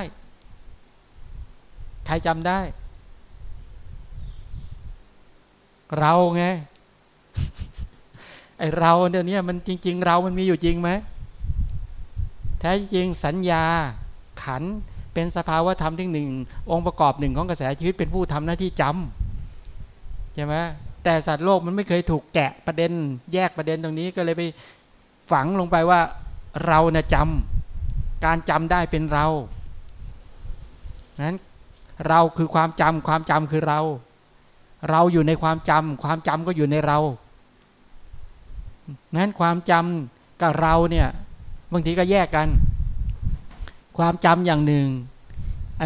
[SPEAKER 1] ใครจำได้ เราไงไอเราเดี๋ยวนี้มันจริง ๆ เรามันมีอยู่จริงไหมแท้จริงสัญญาขัน เป็นสภาวะธรรมที่หนึ่งองค์ประกอบหนึ่งของกระแสชีวิตเป็นผู้ทำหน้าที่จำใช่ไหมแต่สัตว์โลกมันไม่เคยถูกแกะประเด็นแยกประเด็นตรงนี้ก็เลยไปฝังลงไปว่าเรานะ่ะจำการจำได้เป็นเรานั้นเราคือความจำความจำคือเรา เราอยู่ในความจำความจำก็อยู่ในเรานั้นความจำกับเราเนี่ยบางทีก็แยกกัน ความจำอย่างหนึ่ง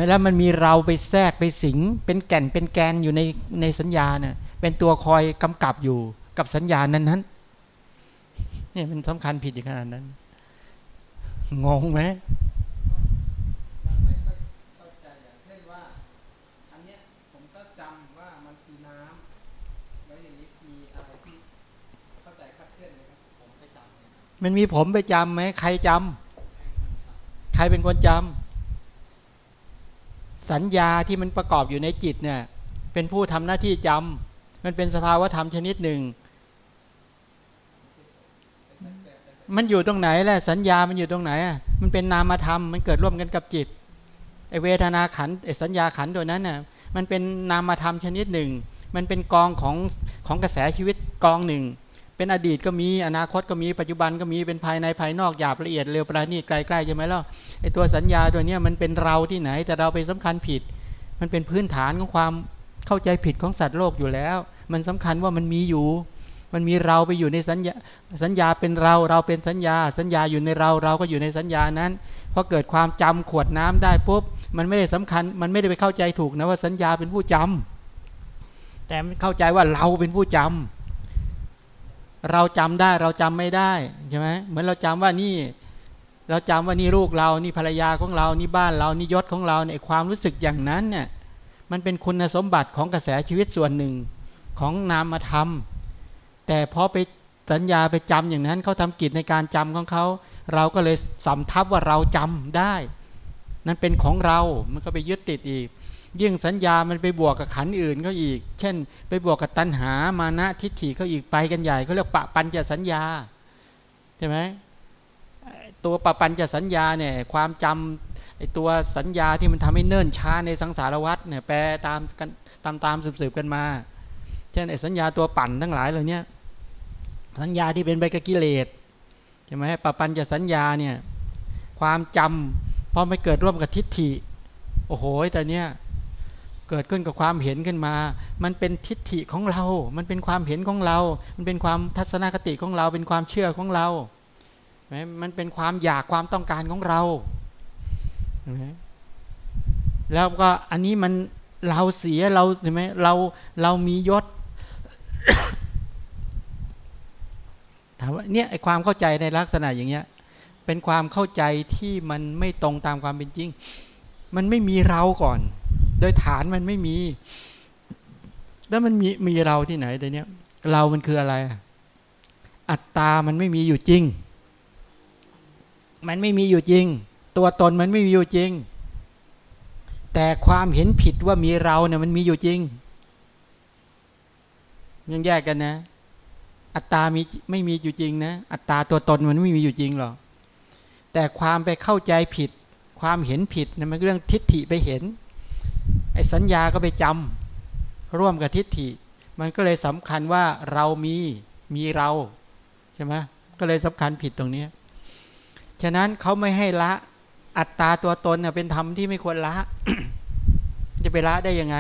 [SPEAKER 1] แล้วมันมีเราไปแทรกไปสิง เป็นแก่นเป็นแกนอยู่ในในสัญญาเนะ่ยเป็นตัวคอยกำกับอยู่กับสัญญานั้นนั้นเนี่ยมันสำคัญผิดอย่างขนาดนั้น งงไหม
[SPEAKER 2] ยังไม่ค่อยเข้าใจอย่างเช่นว่าอันเนี้ยผมก็จำว่ามันคือน้ำแล้วอย่างนี้มีอะไรที่เข้าใจคลาดเคลื่อนไหมครับ
[SPEAKER 3] ผมไปจำเนี่ย
[SPEAKER 1] มันมีผมไปจำไหมใครจำ
[SPEAKER 3] ใค รเป็นคนจ
[SPEAKER 1] ใครเป็นคนจำสัญญาที่มันประกอบอยู่ในจิตเนี่ยเป็นผู้ทำหน้าที่จำมันเป็นสภาวะธรรมชนิดหนึ่ง มันอยู่ตรงไหนแหละสัญญามันอยู่ตรงไหนอะมันเป็นนามธรรมมันเกิดร่วมกันกับจิตไอเวทนาขันไอสัญญาขันตัวนั้นน่ะมันเป็นนามธรรมชนิดหนึ่ง มันเป็นกองของของกระแสชีวิตกองหนึ่ง เป็นอดีตก็มีอนาคตก็มีปัจจุบันก็มีเป็นภายในภายนอกหยาบละเอียดเร็วประณีตไกลๆใช่ไหมล่ะไอตัวสัญญาตัวเนี้ยมันเป็นเราที่ไหนแต่เราไปสำคัญผิด มันเป็นพื้นฐานของความเข้าใจผิดของสัตว์โลกอยู่แล้ว มันสำคัญว่ามันมีอยู่ มันมีเราไปอยู่ในสัญญาสัญญาเป็นเราเราเป็นสัญญา สัญญาอยู่ในเราเราก็อยู่ในสัญญานั้นพอเกิดความจำขวดน้ำได้ปุ๊บมันไม่ได้สำคัญ มันไม่ได้ไปเข้าใจถูกนะว่าสัญญาเป็นผู้จำแต่เข้าใจว่าเราเป็นผู้จำ เราจำได้เราจำไม่ได้ใช่ไหมเหมือนเราจำว่านี่ เราจำว่านี่ลูกเรานี่ภรรยาของเรานี่บ้านเรานี่ยศของเราในยความรู้สึกอย่างนั้นเนี่ยมันเป็นคุณสมบัติของกระแสชีวิตส่วนหนึ่งของนามธรรม แต่พอไปสัญญาไปจำอย่างนั้นเขาทำกิจในการจำของเขา เราก็เลยสำทับว่าเราจำได้ นั่นเป็นของเรา มันก็ไปยึดติดอีก ยิ่งสัญญามันไปบวกกับขันอื่นก็อีก เช่น ไปบวกกับตัณหามานะทิฏฐิก็อีกไปกันใหญ่เขาเรียกปะปัญจะสัญญาใช่ไหมตัวปะปัญจะสัญญาเนี่ยความจำไอตัวสัญญาที่มันทำให้เนิ่นช้าในสังสารวัฏเนี่ยแปลตามกันตามตามสืบๆกันมา เช่นไอสัญญาตัวปั่นทั้งหลายเหล่านี้สัญญาที่เป็นไปกับกิเลสใช่ไหมปะปัญจะสัญญาเนี่ยความจำพอไม่เกิดร่วมกับทิฏฐิโอ้โหแต่เนี้ย เกิดขึ้นกับความเห็นขึ้นมา มันเป็นทิฏฐิของเรา มันเป็นความเห็นของเรา มันเป็นความทัศนคติของเรา เป็นความเชื่อของเราไหมมันเป็นความอยากความต้องการของเรา แล้วก็อันนี้มันเราเสียเราเห็นไหมเราเรามียศ ถามว่าเนี่ยไอความเข้าใจในลักษณะอย่างเงี้ย เป็นความเข้าใจที่มันไม่ตรงตามความเป็นจริง มันไม่มีเราก่อน โดยฐานมันไม่มี แล้วมันมีมีเราที่ไหนแต่เนี้ย เรามันคืออะไร อัตตามันไม่มีอยู่จริง มันไม่มีอยู่จริง ตัวตนมันไม่มีอยู่จริง แต่ความเห็นผิดว่ามีเราเนี่ยมันมีอยู่จริง ยังแยกกันนะ อัตตามีไม่มีอยู่จริงนะ อัตตาตัวตนมันไม่มีอยู่จริงหรอกแต่ความไปเข้าใจผิด ความเห็นผิดเนี่ยมันเรื่องทิฏฐิไปเห็น ไอ้สัญญาก็ไปจำร่วมกับทิฏฐิ มันก็เลยสำคัญว่าเรามีมีเราใช่ไหมก็เลยสำคัญผิดตรงนี้ฉะนั้นเขาไม่ให้ละอัตตาตัวตนเน่ยเป็นธรรมที่ไม่ควรละ จะไปละได้ยังไง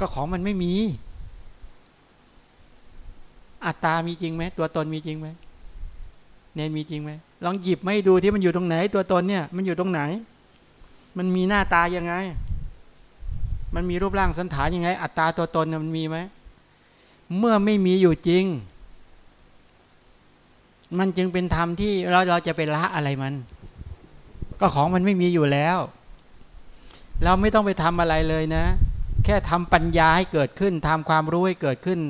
[SPEAKER 1] ก็ของมันไม่มี อัตตามีจริงไหมตัวตนมีจริงไหมเนนมีจริงไหมลองหยิบไม่ดูที่มันอยู่ตรงไหน ตัวตนเนี่ย มันอยู่ตรงไหน มันมีหน้าตายังไง มันมีรูปร่างสันฐานยังไง อัตตาตัวตนมันมีไหมเมื่อไม่มีอยู่จริง มันจึงเป็นธรรมที่เราเราจะไปละอะไรมัน ก็ของมันไม่มีอยู่แล้ว เราไม่ต้องไปทำอะไรเลยนะ แค่ทำปัญญาให้เกิดขึ้นทำความรู้ให้เกิดขึ้น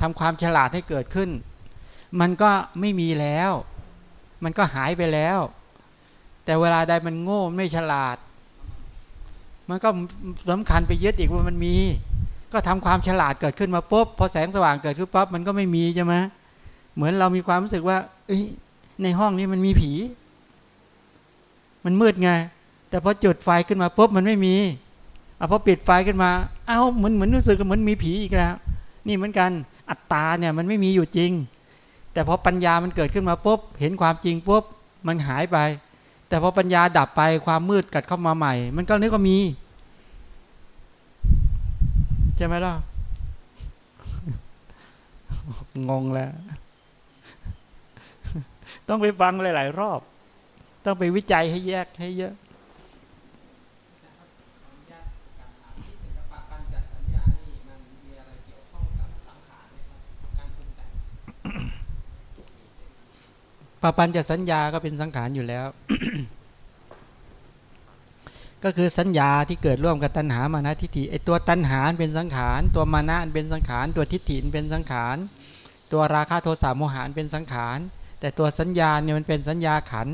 [SPEAKER 1] ทำความฉลาดให้เกิดขึ้น มันก็ไม่มีแล้ว มันก็หายไปแล้ว แต่เวลาใดมันโง่ไม่ฉลาด มันก็สำคัญไปยึดอีกว่ามันมี ก็ทำความฉลาดเกิดขึ้นมาปุ๊บพอแสงสว่างเกิดขึ้นปั๊บมันก็ไม่มีใช่ไหมเหมือนเรามีความรู้สึกว่าเอ้ยในห้องนี้มันมีผี มันมืดไง แต่พอจุดไฟขึ้นมาปุ๊บมันไม่มีอพอปิดไฟขึ้นมา เอ้าเหมือนเหมือนรู้สึกเหมือนมีผีอีกแล้ว นี่เหมือนกันอัตตาเนี่ยมันไม่มีอยู่จริง แต่พอปัญญามันเกิดขึ้นมาปุ๊บเห็นความจริงปุ๊บมันหายไป แต่พอปัญญาดับไปความมืดกัดเข้ามาใหม่ มันก็นึกว่ามีใช่ไหมล่ะงงแล้ว ต้องไปฟังหลาย ๆ รอบ ต้องไปวิจัยให้แยกให้เยอะ
[SPEAKER 2] ขออนุญาตการถามที่เป็นกระปะปัญจสัญญานี่มันมีอะไรเกี่ยวข้องกับสังขารไหมครับการปรุงแต่ง
[SPEAKER 1] ปปัญจะสัญญาก็เป็นสังขารอยู่แล้ว ก็คือสัญญาที่เกิดร่วมกับตัณหามานะทิฏฐิไอตัวตัณหาเป็นสังขาร ตัวมานะเป็นสังขาร ตัวทิฏฐิเป็นสังขาร ตัวราคะโทสะโมหะเป็นสังขาร แต่ตัวสัญญาเนี่ยมันเป็นสัญญาขัน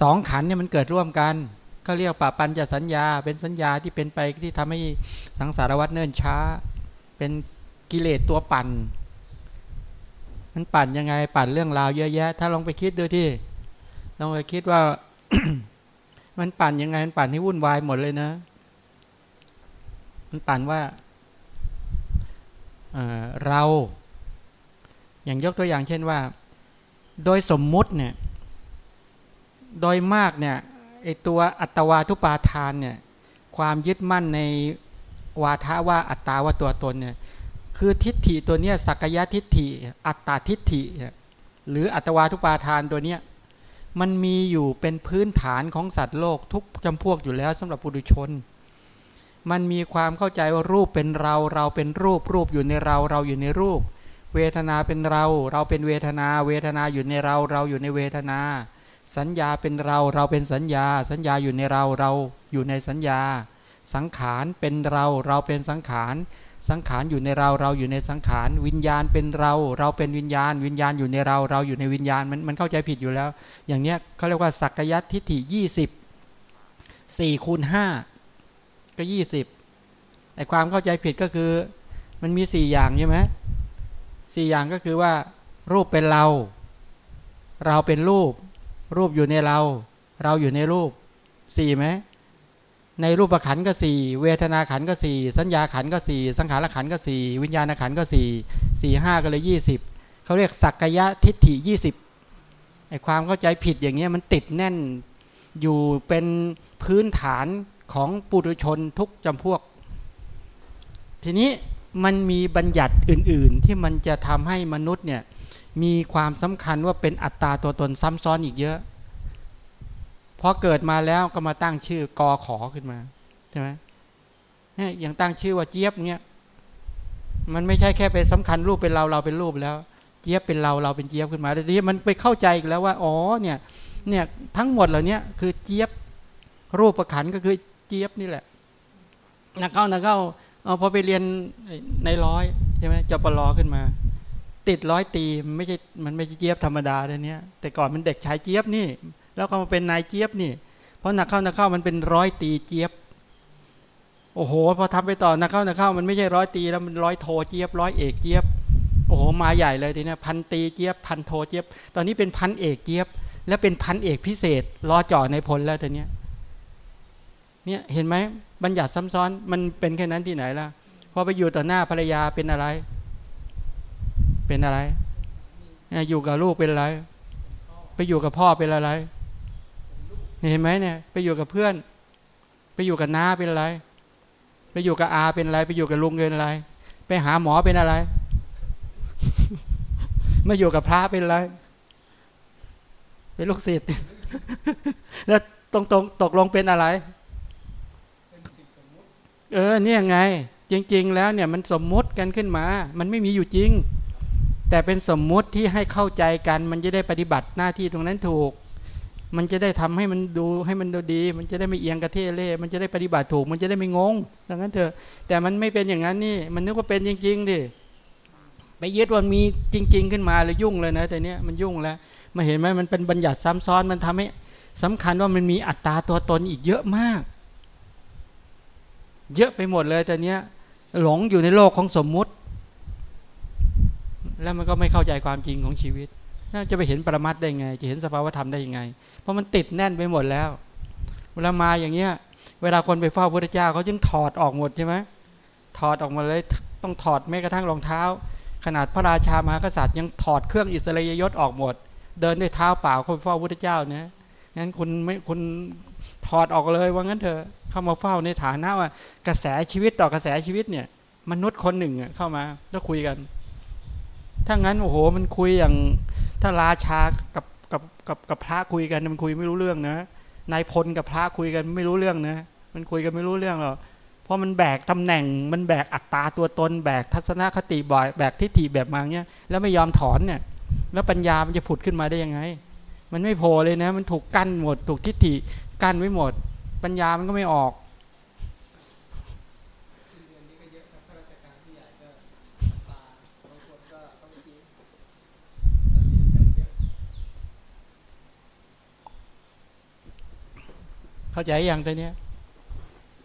[SPEAKER 1] สองขันเนี่ยมันเกิดร่วมกันก็เรียกปปัญจะสัญญา เป็นสัญญาที่เป็นไปที่ทำให้สังสารวัฏเนิ่นช้า เป็นกิเลสตัวปั่น มันปั่นยังไงปั่นเรื่องราวเยอะแยะ ถ้าลองไปคิดดูที่ลองไปคิดว่า มันปั่นยังไง มันปั่นให้วุ่นวายหมดเลยนะ มันปั่นว่าเเรา อย่างยกตัวอย่างเช่นว่า โดยสมมุติเนี่ย โดยมากเนี่ยไอตัวอัตวาทุปาทานเนี่ย ความยึดมั่นในวาทะว่าอัตตาว่าตัวตนเนี่ย คือทิฏฐิตัวเนี้ยสักยะทิฏฐิ อัตตาทิฏฐิ หรืออัตวาทุปาทานตัวเนี้ยมันมีอยู่เป็นพื้นฐานของสัตว์โลกทุกจำพวกอยู่แล้วสำหรับปุถุชน มันมีความเข้าใจว่ารูปเป็นเราเราเป็นรูปรูปอยู่ในเราเราอยู่ในรูป เวทนาเป็นเรา เราเป็นเวทนา เวทนาอยู่ในเราเราอยู่ในเวทนา สัญญาเป็นเราเราเป็นสัญญา สัญญาอยู่ในเราเราอยู่ในสัญญา สังขารเป็นเราเราเป็นสังขาร สังขารอยู่ในเราเราอยู่ในสังขารวิญญาณเป็นเรา เราเป็นวิญญาณ วิญญาณอยู่ในเราเราอยู่ในวิญญาณมันมันเข้าใจผิดอยู่แล้ว อย่างเนี้ยเขาเรียกว่าสักยัตทิฏฐิยี่สิบสี่คูณห้าก็ยี่สิบไอ้ความเข้าใจผิดก็คือ มันมีสี่อย่างใช่ไหมสี่อย่างก็คือว่า รูปเป็นเรา เราเป็นรูป รูปอยู่ในเรา เราอยู่ในรูปสี่ไหม ในรูปขันก็สี่เวทนาขันก็สี่สัญญาขันก็สี่สังขารขันก็สี่วิญญาณขันก็สี่สี่ห้าก็เลยยี่สิบเขาเรียกสักกายะทิฏฐิยี่สิบไอความเข้าใจผิดอย่างเงี้ยมันติดแน่นอยู่เป็นพื้นฐานของปุถุชนทุกจำพวก ทีนี้มันมีบัญญัติอื่น ๆ ที่มันจะทำให้มนุษย์เนี่ยมีความสำคัญว่าเป็นอัตตาตัวตนซ้ำซ้อนอีกเยอะ อเกิดมาแล้วก็มาตั้งชื่อกอขอขึ้นมาใช่ไหมเนี่ยอย่างตั้งชื่อว่าเจี๊ยบเนี่ยมันไม่ใช่แค่ไปสำคัญรูปเป็นเราเราเป็นรูปแล้ว เจี๊ยบเป็นเราเราเป็นเจี๊ยบขึ้นมาแต่ทีนี้มันไปเข้าใจอีกแล้วว่าอ๋อเนี่ยเนี่ยทั้งหมดเหล่านี้คือเจี๊ยบรูปประขันก็คือเจี๊ยบนี่แหละนักเข้านักเข้าเอาพอไปเรียนในร้อยใช่ไหมจปรอขึ้นมา ติดร้อยตีมไม่ใช่มันไม่ใช่เจี๊ยบธรรมดาเดี๋ยวนี้แต่ก่อนมันเด็กชายเจี๊ยบนี่ แล้วก็มาเป็นนายเจี๊ยบนี่ เพราะนักเข้านักเข้ามันเป็นร้อยตีเจี๊ยบ โอ้โห พอทำไปต่อนักเข้านักเข้ามันไม่ใช่ร้อยตีแล้วมันร้อยโทเจี๊ยบร้อยเอกเจี๊ยบ โอ้โห มาใหญ่เลยทีนี้พันตีเจี๊ยบพันโทเจี๊ยบ ตอนนี้เป็นพันเอกเจี๊ยบ และเป็นพันเอกพิเศษรอจ่อในพลแล้วทีนี้เนี่ยเห็นไหมบัญญัติซ้ำซ้อนมันเป็นแค่นั้นที่ไหนล่ะพอไปอยู่ต่อหน้าภรรยาเป็นอะไร เป็นอะไร อยู่กับลูกเป็นอะไร ไปอยู่กับพ่อเป็นอะไร เห็นไหมเนี่ยไปอยู่กับเพื่อน ไปอยู่กับน้าเป็นอะไรไปอยู่กับอาเป็นอะไร ไปอยู่กับลุงเป็นอะไร ไปหาหมอเป็นอะไรมาอยู่กับพระเป็นอะไร เป็นลูกศิษย์แล้วตรงตรงตกลงเป็นอะไร
[SPEAKER 2] เป็นสิ่งสมมุติ
[SPEAKER 1] เออเนี่ยไง จริง ๆ แล้วเนี่ยมันสมมุติกันขึ้นมา มันไม่มีอยู่จริง แต่เป็นสมมุติที่ให้เข้าใจกัน มันจะได้ปฏิบัติหน้าที่ตรงนั้นถูก มันจะได้ทำให้มันดูให้มันดูดี มันจะได้ไม่เอียงกระเทเล่มันจะได้ปฏิบัติถูก มันจะได้ไม่งงดังนั้นเถอะ แต่มันไม่เป็นอย่างนั้นนี่ มันนึกว่าเป็นจริงๆดิไปยึดว่ามีจริง ๆ ขึ้นมาเลยยุ่งเลยนะแต่เนี้ยมันยุ่งแล้วมาเห็นไหมมันเป็นบัญญัติซ้ำซ้อนมันทำให้สำคัญว่ามันมีอัตราตัวตนอีกเยอะมาก เยอะไปหมดเลยแต่เนี้ยหลงอยู่ในโลกของสมมุติ แล้วมันก็ไม่เข้าใจความจริงของชีวิต จะไปเห็นปรมัตได้ไง จะเห็นสภาวธรรมได้ยังไง เพราะมันติดแน่นไปหมดแล้ว เวลามาอย่างเงี้ย เวลาคนไปเฝ้าพระเจ้าเขาจึงถอดออกหมดใช่ไหมถอดออกมาเลยต้องถอดแม้กระทั่งรองเท้า ขนาดพระราชามหากษัตริย์ยังถอดเครื่องอิสริยยศออกหมด เดินด้วยเท้าเปล่าเข้าไปเฝ้าพระเจ้านะงั้นคุณไม่คุณถอดออกเลยว่างั้นเถอะเข้ามาเฝ้าในฐานะว่ากระแสชีวิตต่อกระแสชีวิตเนี่ยมนุษย์คนหนึ่งอะเข้ามาแล้วคุยกัน ถ้างั้นโอ้โหมันคุยอย่าง ถ้าราชากับกับกับกับพระคุยกันมันคุยไม่รู้เรื่องนะนายพลกับพระคุยกันไม่รู้เรื่องนะมันคุยกันไม่รู้เรื่องหรอกเพราะมันแบกตำแหน่ง มันแบกอัตราตัวตน แบกทัศนคติบ่อยแบกทิฏฐิแบบมาเนี้ยแล้วไม่ยอมถอนเนี่ย แล้วปัญญามันจะผุดขึ้นมาได้ยังไง มันไม่โผล่เลยนะ มันถูกกั้นหมด ถูกทิฏฐิกั้นไว้หมด ปัญญามันก็ไม่ออก
[SPEAKER 2] สิ้นเดือนนี้ก็เยอะครับข้าราชการผู้ใหญ่ก็ตาบางคนก็ต้องคิดตัดสินกันเยอะ
[SPEAKER 1] เข้าใจอย่างตัวเนี้ย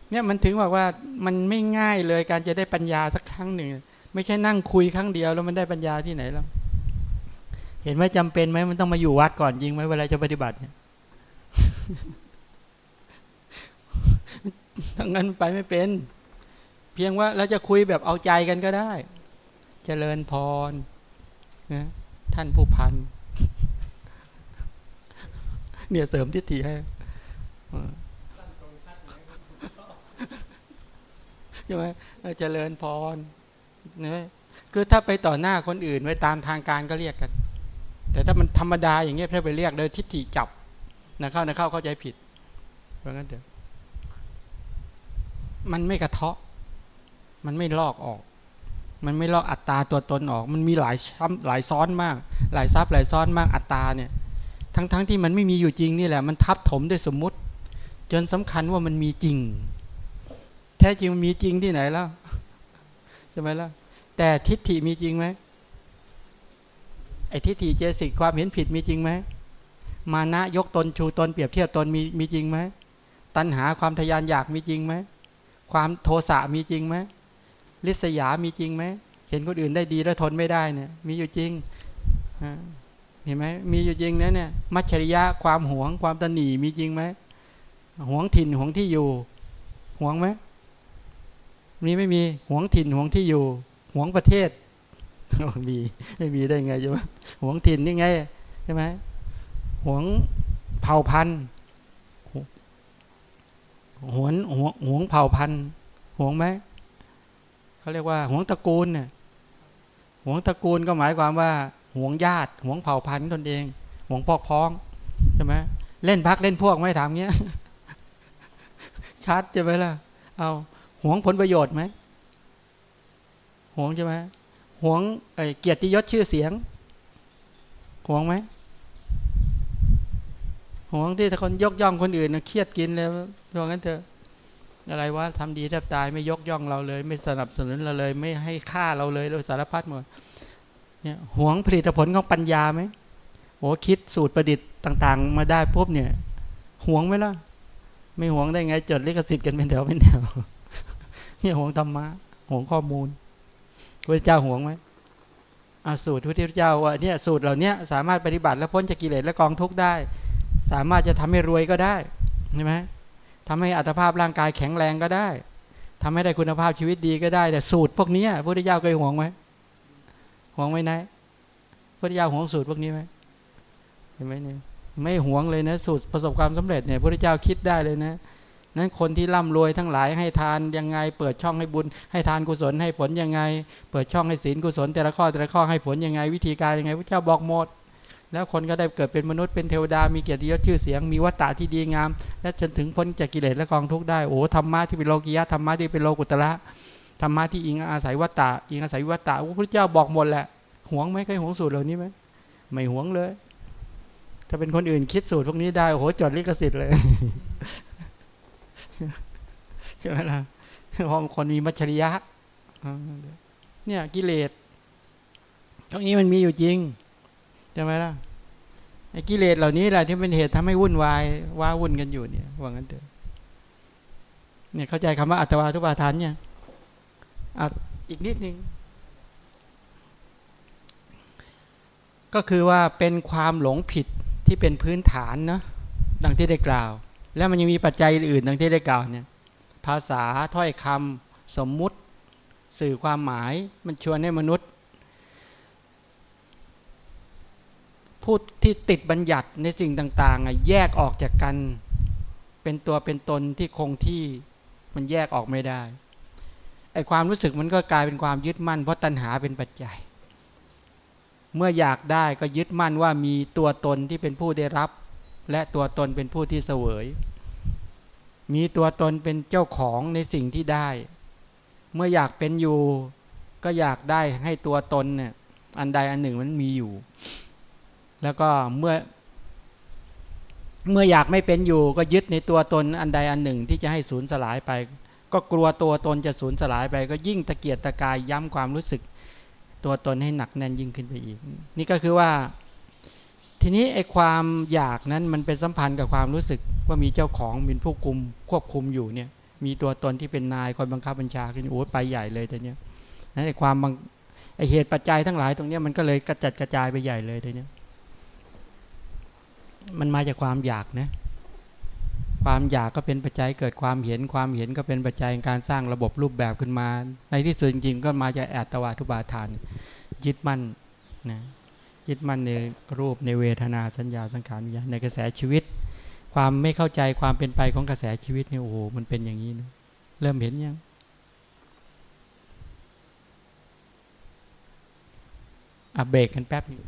[SPEAKER 1] เนี่ยมันถึงบอกว่ามันไม่ง่ายเลยการจะได้ปัญญาสักครั้งหนึ่ง ไม่ใช่นั่งคุยครั้งเดียวแล้วมันได้ปัญญาที่ไหนแล้ว เห็นไหมจำเป็นไหมมันต้องมาอยู่วัดก่อนจริงไหมเวลาจะปฏิบัติเนี่ยทั้งนั้นไปไม่เป็น เพียงว่าเราจะคุยแบบเอาใจกันก็ได้ เจริญพรนะท่านผู้พันเนี่ยเสริมทิฏฐิให้
[SPEAKER 2] สั้นตรงชัดอย่างนี้ก็
[SPEAKER 1] ใช่ไหมเออเจริญพรนะคือถ้าไปต่อหน้าคนอื่นไว้ตามทางการก็เรียกกัน แต่ถ้ามันธรรมดาอย่างเงี้ยถ้าไปเรียกโดยทิฏฐิจับนะเข้านะเข้าเข้าใจผิด เพราะงั้นเถอะมันไม่กระเทาะ มันไม่ลอกออก มันไม่ลอกอัตราตัวตนออก มันมีหลายซ้ำหลายซ้อนมาก หลายซับหลายซ้อนมากอัตราเนี่ย ทั้งๆทที่มันไม่มีอยู่จริงนี่แหละ มันทับถมด้วยสมมุติ จนสำคัญว่ามันมีจริง แท้จริงมีจริงที่ไหนแล้วใช่ไหมล่ะแต่ทิฏฐิมีจริงไหมไอ้ทิฏฐิเจสิกความเห็นผิดมีจริงไหมมานะยกตนชูตนเปรียบเทียบตนมีมีจริงไหมตัณหาความทยานอยากมีจริงไหมความโทสะมีจริงไหมลิษยามีจริงไหมเห็นคนอื่นได้ดีแล้วทนไม่ได้เนี่ย มีอยู่จริงเห็นไหมมีอยู่จริงนะเนี่ยมัจฉริยะความหวงความตนีมีจริงไหมหวงถิ่นหวงที่อยู่หวงไหม มีไม่มีห่วงถิ่นห่วงที่อยู่ห่วงประเทศมีไม่มีได้ไงใช่ไหมหวงถิ่นนี่ไงใช่ไหมห่วงเผ่าพันธุ์หวงหวงหวงเผ่าพันธุ์ห่วงไหมเขาเรียกว่าห่วงตระกูลเนี่ยห่วงตระกูลก็หมายความว่าห่วงญาติห่วงเผ่าพันธุ์ตนเองห่วงพอกพ้องใช่ไหมเล่นพักเล่นพวกไม่ถามเงี้ยชัดใช่ไหมล่ะเอา หวงผลประโยชน์ไหมหวงใช่ไหมหวงเกียรติยศชื่อเสียงหวงไหมหวงที่ถ้าคนยกย่องคนอื่นนะเครียดกินเลยว่างั้นเถอะอะไรวะทำดีแทบตายไม่ยกย่องเราเลย ไม่สนับสนุนเราเลย ไม่ให้ค่าเราเลยเราสารพัดหมดเนี่ยหวงผลิตผลของปัญญาไหมโอ้คิดสูตรประดิษฐ์ต่าง ๆ มาได้ปุ๊บเนี่ยหวงไหมล่ะ ไม่หวงได้ไงจดลิขสิทธิ์กันเป็นแถวเป็นแถว เนี่ยหวงธรรมะห่วงข้อมูลพระเจ้าห่วงไหมอาสูตรพระพุทธเจ้าว่าเนี่ยสูตรเหล่านี้สามารถปฏิบัติและพ้นจากกิเลสและกองทุกข์ได้ สามารถจะทำให้รวยก็ได้ใช่ไหมทำให้อัตภาพร่างกายแข็งแรงก็ได้ทำให้ได้คุณภาพชีวิตดีก็ได้ แต่สูตรพวกนี้พระพุทธเจ้าเคยห่วงไหมห่วงไหมนายพระพุทธเจ้าห่วงสูตรพวกนี้ไหมเห็นไหมเนี่ยไม่ห่วงเลยนะสูตรประสบความสำเร็จเนี่ยพระพุทธเจ้าคิดได้เลยนะ นั้นคนที่ร่ำรวยทั้งหลายให้ทานยังไง เปิดช่องให้บุญ ให้ทานกุศลให้ผลยังไง เปิดช่องให้ศีลกุศล แต่ละข้อแต่ละข้อให้ผลยังไง วิธีการยังไงพระเจ้าบอกหมด แล้วคนก็ได้เกิดเป็นมนุษย์เป็นเทวดามีเกียรติยศชื่อเสียง มีวัตตะที่ดีงาม และจนถึงพ้นจากกิเลสและกองทุกข์ได้โอ้ธรรมะที่เป็นโลกิยะธรรมะที่เป็นโลกุตระธรรมะที่อิงอาศัยวัตตะอิงอาศัยวัตตะพระพุทธเจ้าบอกหมดแหละหวงไหมเคยหวงสูตรเหล่านี้ไหมไม่หวงเลย ถ้าเป็นคนอื่นคิดสูตรพวกนี้ได้โอ้โหจดลิขสิทธิ์เลย ใช่ไหมล่ะพราะคนมีมัจฉริยะเนี่ยกิเลสตรงนี้มันมีอยู่จริงใช่ไหมล่ะไอ้กิเลสเหล่านี้แหละที่เป็นเหตุทำให้วุ่นวายว้าวุ่นกันอยู่เนี่ยว่างั้นเถอะเนี่ยเข้าใจคำว่าอัตวาทุปาทานเนี่ยออีกนิดนึงก็คือว่าเป็นความหลงผิดที่เป็นพื้นฐานเนาะดังที่ได้กล่าว แล้วมันยังมีปัจจัยอื่นดังที่ได้กล่าวเนี่ยาษาถ้อยคำสมมุติ สื่อความหมายมันชวนให้มนุษย์พูดที่ติดบัญญัติในสิ่งต่างๆอะแยกออกจากกัน เป็นตัวเป็นตนที่คงที่มันแยกออกไม่ได้ไอความรู้สึกมันก็กลายเป็นความยึดมั่น เพราะตัณหาเป็นปัจจัย เมื่ออยากได้ก็ยึดมั่นว่ามีตัวตนที่เป็นผู้ได้รับ และตัวตนเป็นผู้ที่เสวย มีตัวตนเป็นเจ้าของในสิ่งที่ได้ เมื่ออยากเป็นอยู่ ก็อยากได้ให้ตัวตนเนี่ยอันใดอันหนึ่งมันมีอยู่ แล้วก็เมื่อ เมื่ออยากไม่เป็นอยู่ ก็ยึดในตัวตนอันใดอันหนึ่งที่จะให้สูญสลายไป ก็กลัวตัวตนจะสูญสลายไป ก็ยิ่งตะเกียกตะกายย้ำความรู้สึก ตัวตนให้หนักแน่นยิ่งขึ้นไปอีก นี่ก็คือว่า ทีนี้ไอ้ความอยากนั้นมันเป็นสัมพันธ์กับความรู้สึกว่ามีเจ้าของเป็นผู้คุม ควบคุมอยู่เนี่ยมีตัวตนที่เป็นนายคอยบังคับบัญชาขึ้นโอ้ไปใหญ่เลยแต่เนี้ยนั้นไอ้ความบังไอ้เหตุปัจจัยทั้งหลายตรงเนี้ยมันก็เลยกระจัดกระจายไปใหญ่เลยแต่เนี้ยมันมาจากความอยากนะความอยากก็เป็นปัจจัยเกิดความเห็นความเห็นก็เป็นปัจจัยในการสร้างระบบรูปแบบขึ้นมา ในที่สุดจริงๆก็มาจากแอตตวาทุบาทาน ยึดมั่นนะยึดมั่นในรูปในเวทนาสัญญาสังขารวิญญาณในกระแสชีวิต ความไม่เข้าใจความเป็นไปของกระแสชีวิตเนี่ยโอ้โหมันเป็นอย่างนี้นะเริ่มเห็นยัง อะเบรกกันแป๊บนึง